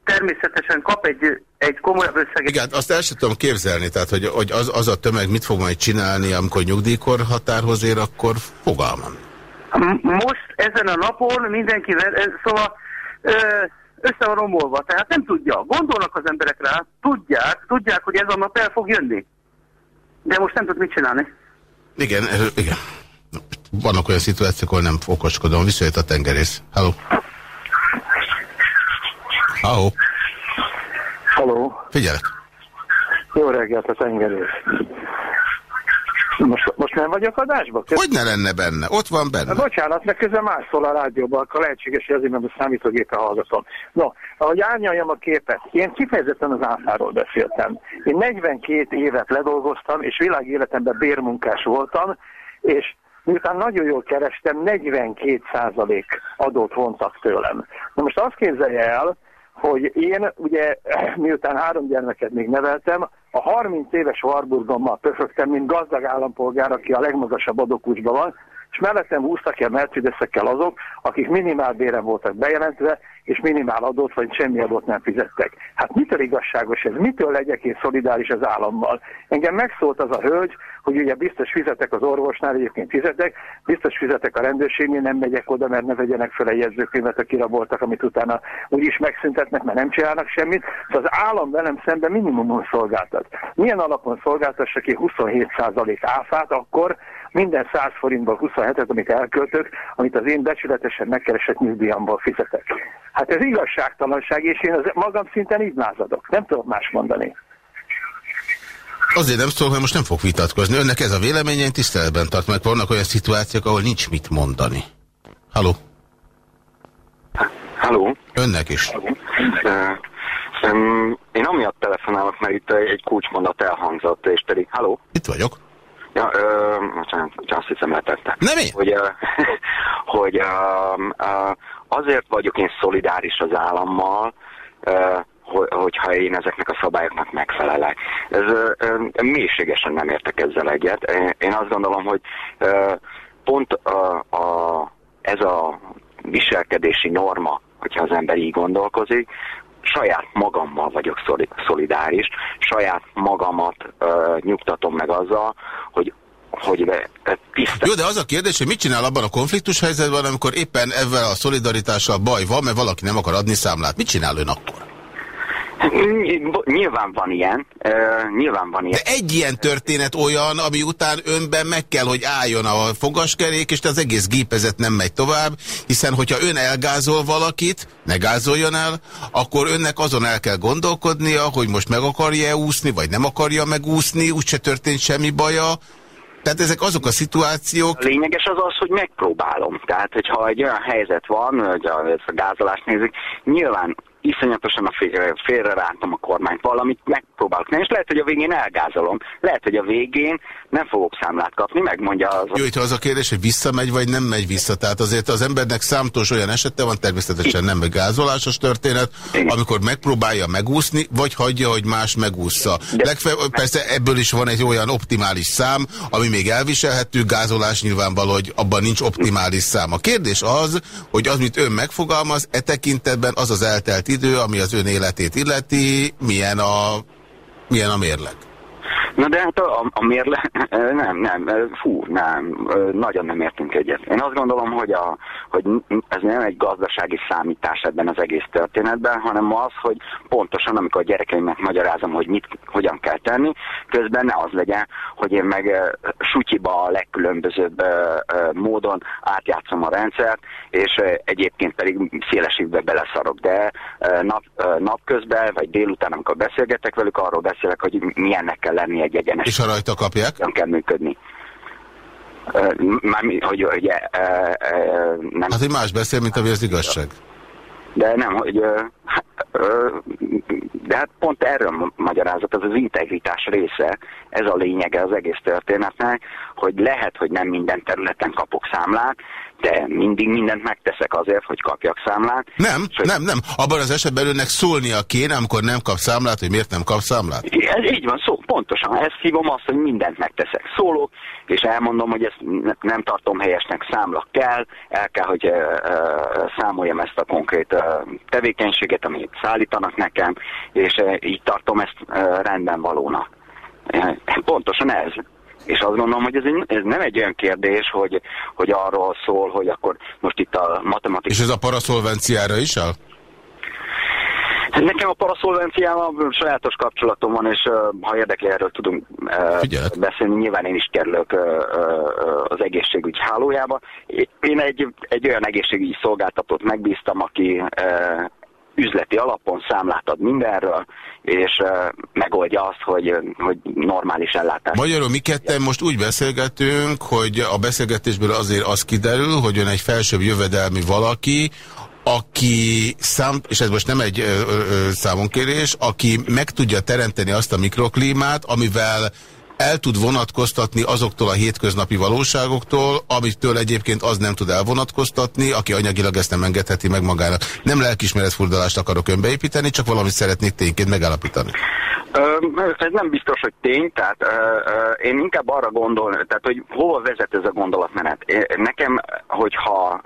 természetesen kap egy, egy komolyabb összeget. Igen, azt el sem tudom képzelni, tehát hogy, hogy az, az a tömeg mit fog majd csinálni, amikor nyugdíjkor határhoz ér, akkor fogalmam. Most ezen a napon mindenki, szóval össze van romolva, tehát nem tudja. Gondolnak az emberek rá, tudják, tudják, hogy ez a nap el fog jönni. De most nem tud mit csinálni. Igen, igen. Vannak olyan szituációk, ahol nem okoskodom. Visszajött a tengerész. Halló. Halló. Halló. Figyelek. Jó reggelt a tengerész. Most, most nem vagyok adásban? Hogy ne lenne benne? Ott van benne. Na, bocsánat, mert közben más szól a rádióban, akkor lehetséges, hogy azért, mert a számítógépen hallgatom. No, ahogy árnyaljam a képet, én kifejezetten az áfáról beszéltem. Én 42 évet ledolgoztam, és világéletemben bérmunkás voltam, és miután nagyon jól kerestem, 42% adót vontak tőlem. Na most azt képzelje el, hogy én ugye miután három gyermeket még neveltem, a 30 éves Warburgommal pöfögtem, mint gazdag állampolgár, aki a legmagasabb adókulcsban van, és mellettem húztak el Mercedesekkel azok, akik minimál béren voltak bejelentve, és minimál adót vagy semmi adót nem fizettek. Hát mitől igazságos ez? Mitől legyek én szolidáris az állammal? Engem megszólt az a hölgy, hogy ugye biztos fizetek az orvosnál, egyébként fizetek, biztos fizetek a rendőrségnél, nem megyek oda, mert ne vegyenek fel egy jegyzőkönyvet, akire voltak, amit utána úgyis megszüntetnek, mert nem csinálnak semmit. Szóval az állam velem szemben minimumon szolgáltat. Milyen alapon szolgáltassa ki 27% áfát akkor, minden 100 forintból 27-et, amit elköltök, amit az én becsületesen megkeresett nyugdíjamból fizetek. Hát ez igazságtalanság, és én az magam szinten így lázadok. Nem tudok más mondani. Azért nem szól, mert most nem fog vitatkozni. Önnek ez a véleménye, én tiszteletben tart, mert vannak olyan szituációk, ahol nincs mit mondani. Halló? Halló? Önnek is. Uh, én amiatt telefonálok, mert itt egy kulcsmondat elhangzott, és pedig... Halló? Itt vagyok. Ja, ö, bocsánat, azt hiszem letette. Nem én? Hogy, ö, hogy ö, ö, azért vagyok én szolidáris az állammal, ö, hogy, hogyha én ezeknek a szabályoknak megfelelek. Ez ö, ö, mélységesen nem értek ezzel egyet. Én azt gondolom, hogy ö, pont a, a, ez a viselkedési norma, hogyha az ember így gondolkozik, saját magammal vagyok szolidáris, saját magamat ö, nyugtatom meg azzal, hogy hogy tisztelt. Jó, de az a kérdés, hogy mit csinál abban a konfliktus helyzetben, amikor éppen ezzel a szolidaritással baj van, mert valaki nem akar adni számlát. Mit csinál ön akkor? Nyilván van ilyen. Nyilván van ilyen. De egy ilyen történet olyan, ami után önben meg kell, hogy álljon a fogaskerék, és az egész gépezet nem megy tovább, hiszen hogyha ön elgázol valakit, ne gázoljon el, akkor önnek azon el kell gondolkodnia, hogy most meg akarja-e úszni, vagy nem akarja megúszni, úgyse történt semmi baja, tehát ezek azok a szituációk... A lényeges az az, hogy megpróbálom. Tehát, hogyha egy olyan helyzet van, hogy a, a gázolást nézzük, nyilván iszonyatosan a félre, félre rántom a kormányt, valamit megpróbálok. Nem, és lehet, hogy a végén elgázolom. Lehet, hogy a végén nem fogok számlát kapni, megmondja az... Jó, itt az a kérdés, hogy visszamegy, vagy nem megy vissza. Tehát azért az embernek számos olyan esete van, természetesen nem gázolásos történet, Igen. amikor megpróbálja megúszni, vagy hagyja, hogy más megúszza. De... Legfeljebb, persze ebből is van egy olyan optimális szám, ami még elviselhető, gázolás nyilvánvaló, hogy abban nincs optimális szám. A kérdés az, hogy az, mit ön megfogalmaz, e tekintetben az az eltelt idő, ami az ön életét illeti, milyen a, milyen a mérleg? Na de hát a, a mérle, nem, nem, fú, nem, nagyon nem értünk egyet. Én azt gondolom, hogy, a, hogy ez nem egy gazdasági számítás ebben az egész történetben, hanem az, hogy pontosan, amikor a gyerekeimnek magyarázom, hogy mit, hogyan kell tenni, közben ne az legyen, hogy én meg sutyiba a legkülönbözőbb módon átjátszom a rendszert, és egyébként pedig szélességbe beleszarok. De nap, napközben, vagy délután, amikor beszélgetek velük, arról beszélek, hogy milyennek kell lennie egy egyenes. És ha rajta kapják? Nem kell működni. Mármint, hogy, hogy nem... Hát, hogy más beszél, mint ami az igazság. De nem, hogy... De hát pont erről magyarázat, az az integritás része, ez a lényege az egész történetnek, hogy lehet, hogy nem minden területen kapok számlát, de mindig mindent megteszek azért, hogy kapjak számlát. Nem, hogy... nem, nem. Abban az esetben önnek szólnia kéne, amikor nem kap számlát, hogy miért nem kap számlát? Ez így van, szó, pontosan. Ezt hívom azt, hogy mindent megteszek. Szólok, és elmondom, hogy ezt nem tartom helyesnek, számla kell, el kell, hogy uh, uh, számoljam ezt a konkrét uh, tevékenységet, amit szállítanak nekem, és uh, így tartom ezt uh, rendben valónak. Pontosan ez. És azt gondolom, hogy ez, ez nem egy olyan kérdés, hogy, hogy arról szól, hogy akkor most itt a matematikai... És ez a paraszolvenciára is áll? Nekem a paraszolvenciával sajátos kapcsolatom van, és uh, ha érdekli, erről tudunk uh, beszélni. Nyilván én is kerülök uh, uh, az egészségügy hálójába. Én egy, egy olyan egészségügyi szolgáltatót megbíztam, aki uh, üzleti alapon számlát ad mindenről, és megoldja azt, hogy, hogy normális ellátás. Magyarul mi ketten most úgy beszélgetünk, hogy a beszélgetésből azért az kiderül, hogy ön egy felsőbb jövedelmi valaki, aki szám, és ez most nem egy ö, számonkérés, aki meg tudja teremteni azt a mikroklímát, amivel el tud vonatkoztatni azoktól a hétköznapi valóságoktól, amitől egyébként az nem tud elvonatkoztatni, aki anyagilag ezt nem engedheti meg magának. Nem lelkismeretfurdalást akarok önbeépíteni, csak valamit szeretnék tényként megállapítani. Ez nem biztos, hogy tény, tehát én inkább arra gondol, tehát hogy hova vezet ez a gondolatmenet. Nekem, hogyha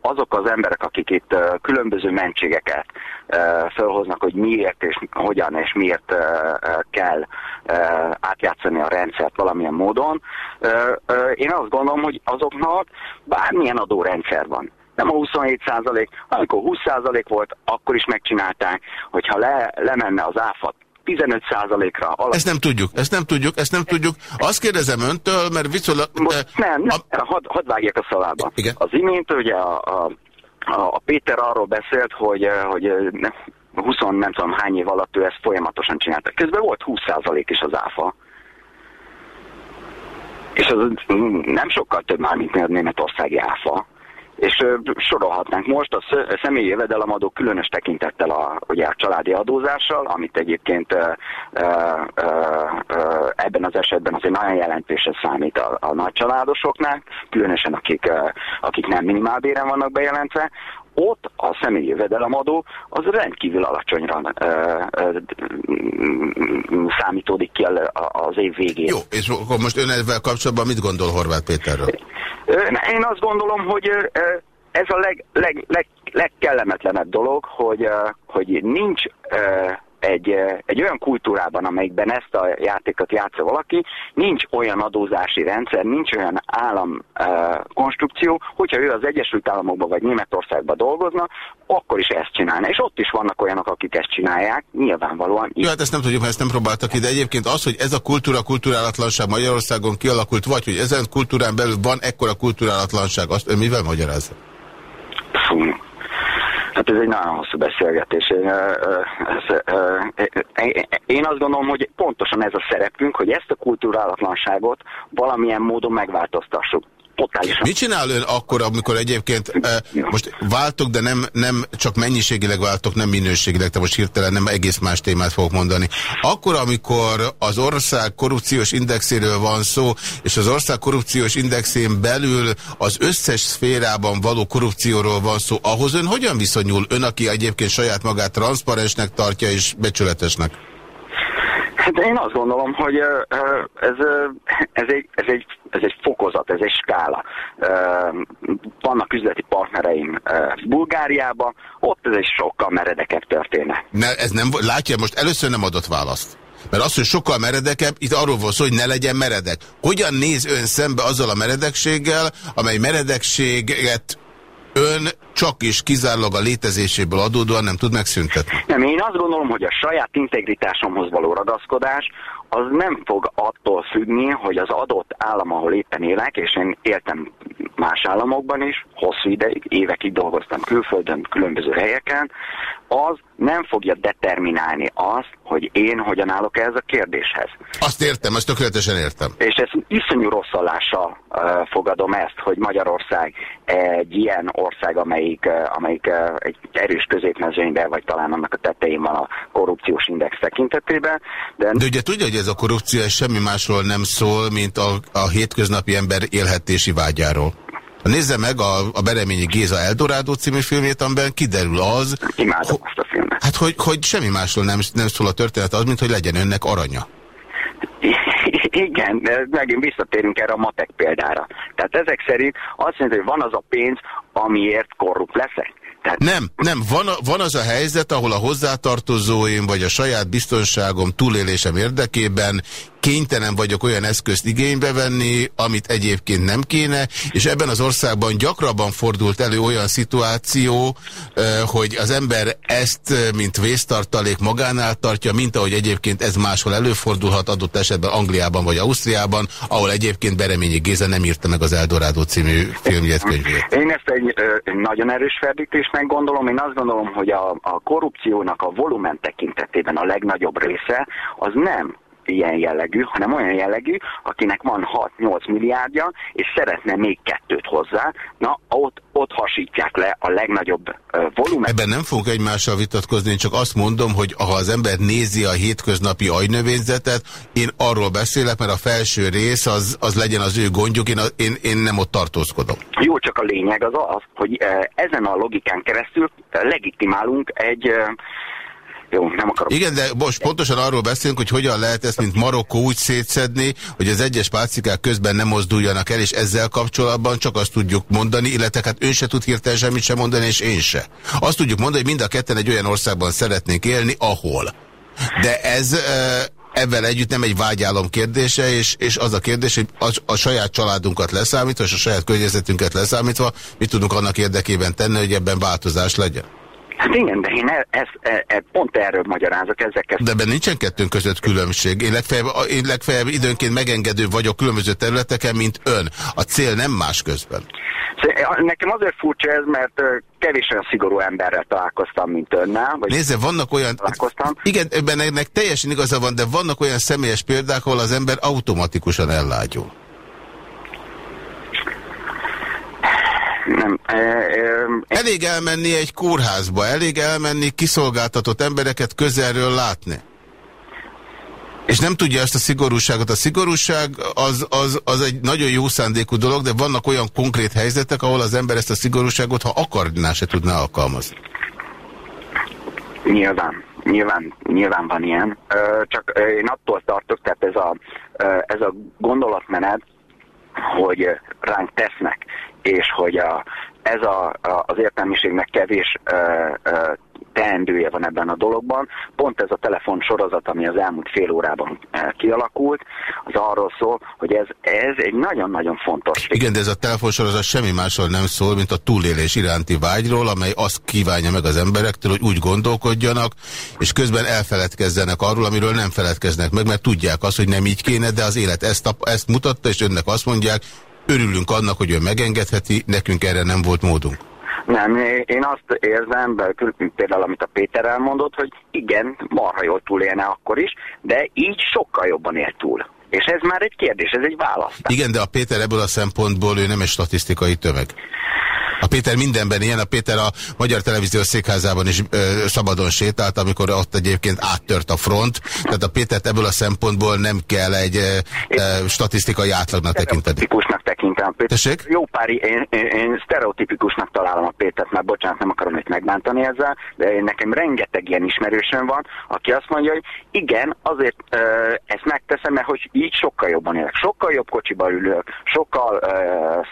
azok az emberek, akik itt különböző mentségeket felhoznak, hogy miért és hogyan és miért kell átjátszani a rendszert valamilyen módon, én azt gondolom, hogy azoknak bármilyen adórendszer van, nem a 27 százalék, amikor 20 százalék volt, akkor is megcsinálták, hogyha le, lemenne az áfat 15%-ra. Alap... Ezt nem tudjuk, ezt nem tudjuk, ezt nem tudjuk. Azt kérdezem öntől, mert viszonylag... Most nem, nem. A... Hadd had vágjak a szavába. Igen. Az imént ugye a, a, a Péter arról beszélt, hogy, hogy 20 nem tudom hány év alatt ő ezt folyamatosan csinálta. Közben volt 20% is az áfa. És az nem sokkal több már, mint a németországi áfa. És sorolhatnánk most a sz- személyi jövedelemadó különös tekintettel a, ugye, a családi adózással, amit egyébként ö, ö, ö, ebben az esetben azért nagyon jelentősen számít a, a nagy családosoknál, különösen akik, akik nem minimálbéren vannak bejelentve, ott a személyi jövedelemadó az rendkívül alacsonyra ö, ö, számítódik ki az év végén. Jó, és akkor most ön ezzel kapcsolatban mit gondol Horváth Péterről? Én azt gondolom, hogy ez a leg, leg, leg, legkellemetlenebb dolog, hogy, hogy nincs egy, egy olyan kultúrában, amelyikben ezt a játékot játsza valaki, nincs olyan adózási rendszer, nincs olyan állam ö, konstrukció, hogyha ő az Egyesült Államokban vagy Németországban dolgozna, akkor is ezt csinálna. És ott is vannak olyanok, akik ezt csinálják, nyilvánvalóan. Jó, hát ezt nem tudjuk, mert ezt nem próbáltak ide. Egyébként az, hogy ez a kultúra, kulturálatlanság Magyarországon kialakult, vagy hogy ezen kultúrán belül van ekkora kulturálatlanság, azt ön mivel magyarázza? Fú. Hát ez egy nagyon hosszú beszélgetés. Én, ez, Én azt gondolom, hogy pontosan ez a szerepünk, hogy ezt a kulturálatlanságot valamilyen módon megváltoztassuk. Totálisan. Mit csinál ön akkor, amikor egyébként eh, most váltok, de nem, nem csak mennyiségileg váltok, nem minőségileg, te most hirtelen nem egész más témát fogok mondani. Akkor, amikor az ország korrupciós indexéről van szó, és az ország korrupciós indexén belül az összes szférában való korrupcióról van szó, ahhoz ön hogyan viszonyul? Ön, aki egyébként saját magát transzparensnek tartja és becsületesnek? Hát én azt gondolom, hogy ez, ez, egy, ez, egy, ez egy fokozat, ez egy skála. Vannak üzleti partnereim Bulgáriában, ott ez egy sokkal meredekebb történet. Ne, ez nem, látja, most először nem adott választ. Mert az, hogy sokkal meredekebb, itt arról van szó, hogy ne legyen meredek. Hogyan néz ön szembe azzal a meredekséggel, amely meredekséget ön csak is kizárólag a létezéséből adódóan nem tud megszüntetni? Nem, én azt gondolom, hogy a saját integritásomhoz való ragaszkodás az nem fog attól függni, hogy az adott állam, ahol éppen élek, és én éltem más államokban is, hosszú ideig, évekig dolgoztam külföldön, különböző helyeken, az nem fogja determinálni azt, hogy én hogyan állok ehhez a kérdéshez. Azt értem, ezt tökéletesen értem. És ezt iszonyú rosszallással uh, fogadom ezt, hogy Magyarország egy ilyen ország, amelyik, uh, amelyik uh, egy erős középmezőnyben, vagy talán annak a tetején van a korrupciós index tekintetében. De, De ugye tudja, hogy ez a korrupció ez semmi másról nem szól, mint a, a hétköznapi ember élhetési vágyáról. Nézze meg a, a Bereményi Géza Eldorádó című filmét, amiben kiderül az... Imádom azt a filmet. Hát, hogy, hogy semmi másról nem, nem szól a történet, az, mint hogy legyen önnek aranya. Igen, de megint visszatérünk erre a matek példára. Tehát ezek szerint azt mondja, hogy van az a pénz, amiért korrupt leszek. Tehát Nem, nem, van, a- van az a helyzet, ahol a hozzátartozóim vagy a saját biztonságom túlélésem érdekében kénytelen vagyok olyan eszközt igénybe venni, amit egyébként nem kéne, és ebben az országban gyakrabban fordult elő olyan szituáció, hogy az ember ezt, mint vésztartalék magánál tartja, mint ahogy egyébként ez máshol előfordulhat, adott esetben Angliában vagy Ausztriában, ahol egyébként Bereményi Géza nem írta meg az Eldorádó című filmjegykönyvét. Én ezt egy nagyon erős ferdítésnek gondolom. Én azt gondolom, hogy a, a korrupciónak a volumen tekintetében a legnagyobb része az nem ilyen jellegű, hanem olyan jellegű, akinek van 6-8 milliárdja, és szeretne még kettőt hozzá, na ott, ott hasítják le a legnagyobb volumen. Ebben nem fogunk egymással vitatkozni, én csak azt mondom, hogy ha az ember nézi a hétköznapi ajnövényzetet, én arról beszélek, mert a felső rész az, az legyen az ő gondjuk, én, én, én nem ott tartózkodom. Jó, csak a lényeg az az, hogy ezen a logikán keresztül legitimálunk egy jó, nem akarok. Igen, de most pontosan arról beszélünk, hogy hogyan lehet ezt, mint Marokkó úgy szétszedni, hogy az egyes pácikák közben nem mozduljanak el, és ezzel kapcsolatban csak azt tudjuk mondani, illetve hát ön se tud hirtelen semmit sem mondani, és én se. Azt tudjuk mondani, hogy mind a ketten egy olyan országban szeretnénk élni, ahol. De ez ebben együtt nem egy vágyálom kérdése, és, és az a kérdés, hogy a, a saját családunkat leszámítva, és a saját környezetünket leszámítva, mit tudunk annak érdekében tenni, hogy ebben változás legyen? Hát igen, de én e, ez, e, e, pont erről magyarázok ezekkel. De ebben nincsen kettőnk között különbség. Én legfeljebb, én legfeljebb időnként megengedő vagyok különböző területeken, mint ön. A cél nem más közben. Nekem azért furcsa ez, mert kevés olyan szigorú emberrel találkoztam, mint önnel. Vagy Nézze, vannak olyan... Találkoztam. Igen, ebben ennek teljesen igaza van, de vannak olyan személyes példák, ahol az ember automatikusan ellágyul. Nem. E, e, elég elmenni egy kórházba, elég elmenni kiszolgáltatott embereket közelről látni. És nem tudja ezt a szigorúságot. A szigorúság az, az, az egy nagyon jó szándékú dolog, de vannak olyan konkrét helyzetek, ahol az ember ezt a szigorúságot, ha akarná, se tudná alkalmazni. Nyilván, nyilván, nyilván van ilyen. Csak én attól tartok, tehát ez a, ez a gondolatmenet, hogy ránk tesznek, és hogy a, ez a, a, az értelmiségnek kevés ö, ö, teendője van ebben a dologban. Pont ez a telefon sorozat, ami az elmúlt fél órában kialakult, az arról szól, hogy ez, ez egy nagyon-nagyon fontos. Igen, de ez a telefonsorozat semmi másról nem szól, mint a túlélés iránti vágyról, amely azt kívánja meg az emberektől, hogy úgy gondolkodjanak, és közben elfeledkezzenek arról, amiről nem feledkeznek meg, mert tudják azt, hogy nem így kéne, de az élet ezt, ezt mutatta, és önnek azt mondják, örülünk annak, hogy ön megengedheti, nekünk erre nem volt módunk. Nem, én azt érzem, például amit a Péter elmondott, hogy igen, marha jól túlélne akkor is, de így sokkal jobban él túl. És ez már egy kérdés, ez egy választás. Igen, de a Péter ebből a szempontból ő nem egy statisztikai tömeg. A Péter mindenben ilyen, a Péter a Magyar Televízió székházában is ö, szabadon sétált, amikor ott egyébként áttört a front, tehát a Pétert ebből a szempontból nem kell egy ö, ö, statisztikai átlagnak tekinteni. Tekintem. Tessék? Jó pári, én, én, én sztereotipikusnak találom a Pétert, mert bocsánat, nem akarom őt megbántani ezzel, de én nekem rengeteg ilyen ismerősöm van, aki azt mondja, hogy igen, azért ö, ezt megteszem, mert hogy így sokkal jobban élek, sokkal jobb kocsiba ülök, sokkal ö,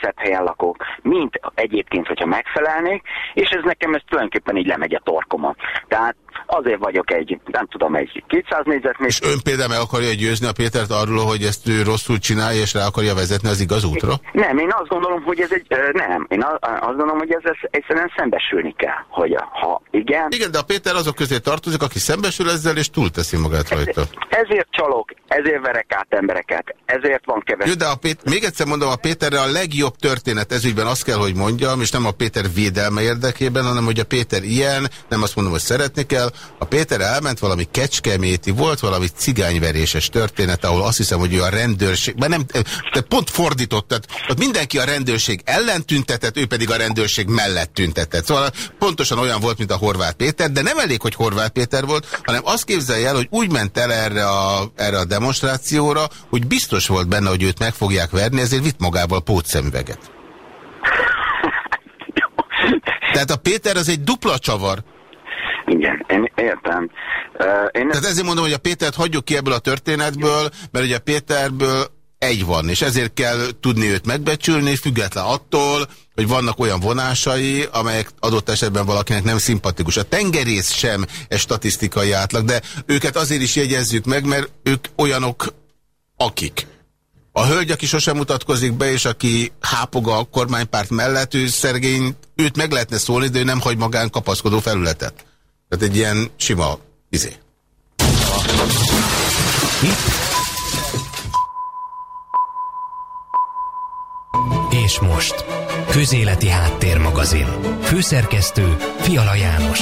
szebb helyen lakok, mint egyébként egyébként, hogyha megfelelnék, és ez nekem ez tulajdonképpen így lemegy a torkomon. Tehát azért vagyok egy, nem tudom, egy 200 négyzetméter. És ön például meg akarja győzni a Pétert arról, hogy ezt ő rosszul csinálja, és rá akarja vezetni az igaz útra? Nem, én azt gondolom, hogy ez egy, nem, én azt gondolom, hogy ez, egyszerűen szembesülni kell, hogy ha igen. Igen, de a Péter azok közé tartozik, aki szembesül ezzel, és túlteszi magát rajta. Ezért csalok, ezért verek át embereket, ezért van kevesebb. Jó, de a Péter, még egyszer mondom, a Péterre a legjobb történet ezügyben azt kell, hogy mondjam, és nem a Péter védelme érdekében, hanem hogy a Péter ilyen, nem azt mondom, hogy szeretni kell. A Péter elment valami kecskeméti, volt valami cigányveréses történet, ahol azt hiszem, hogy ő a rendőrség, mert nem, tehát pont fordított, tehát mindenki a rendőrség ellen tüntetett, ő pedig a rendőrség mellett tüntetett. Szóval pontosan olyan volt, mint a Horváth Péter, de nem elég, hogy Horváth Péter volt, hanem azt képzelje el, hogy úgy ment el erre a, erre a demonstrációra, hogy biztos volt benne, hogy őt meg fogják verni, ezért vitt magával pótszemüveget. Tehát a Péter az egy dupla csavar. Igen, én értem. Uh, én Tehát ezért mondom, hogy a Pétert hagyjuk ki ebből a történetből, mert ugye a Péterből egy van, és ezért kell tudni őt megbecsülni, független attól, hogy vannak olyan vonásai, amelyek adott esetben valakinek nem szimpatikus. A tengerész sem egy statisztikai átlag, de őket azért is jegyezzük meg, mert ők olyanok, akik. A hölgy, aki sosem mutatkozik be, és aki hápog a kormánypárt mellett, ő szergény, őt meg lehetne szólni, de ő nem hagy magán kapaszkodó felületet. Tehát egy ilyen sima izé. És most, Közéleti Háttérmagazin. Főszerkesztő Fiala János.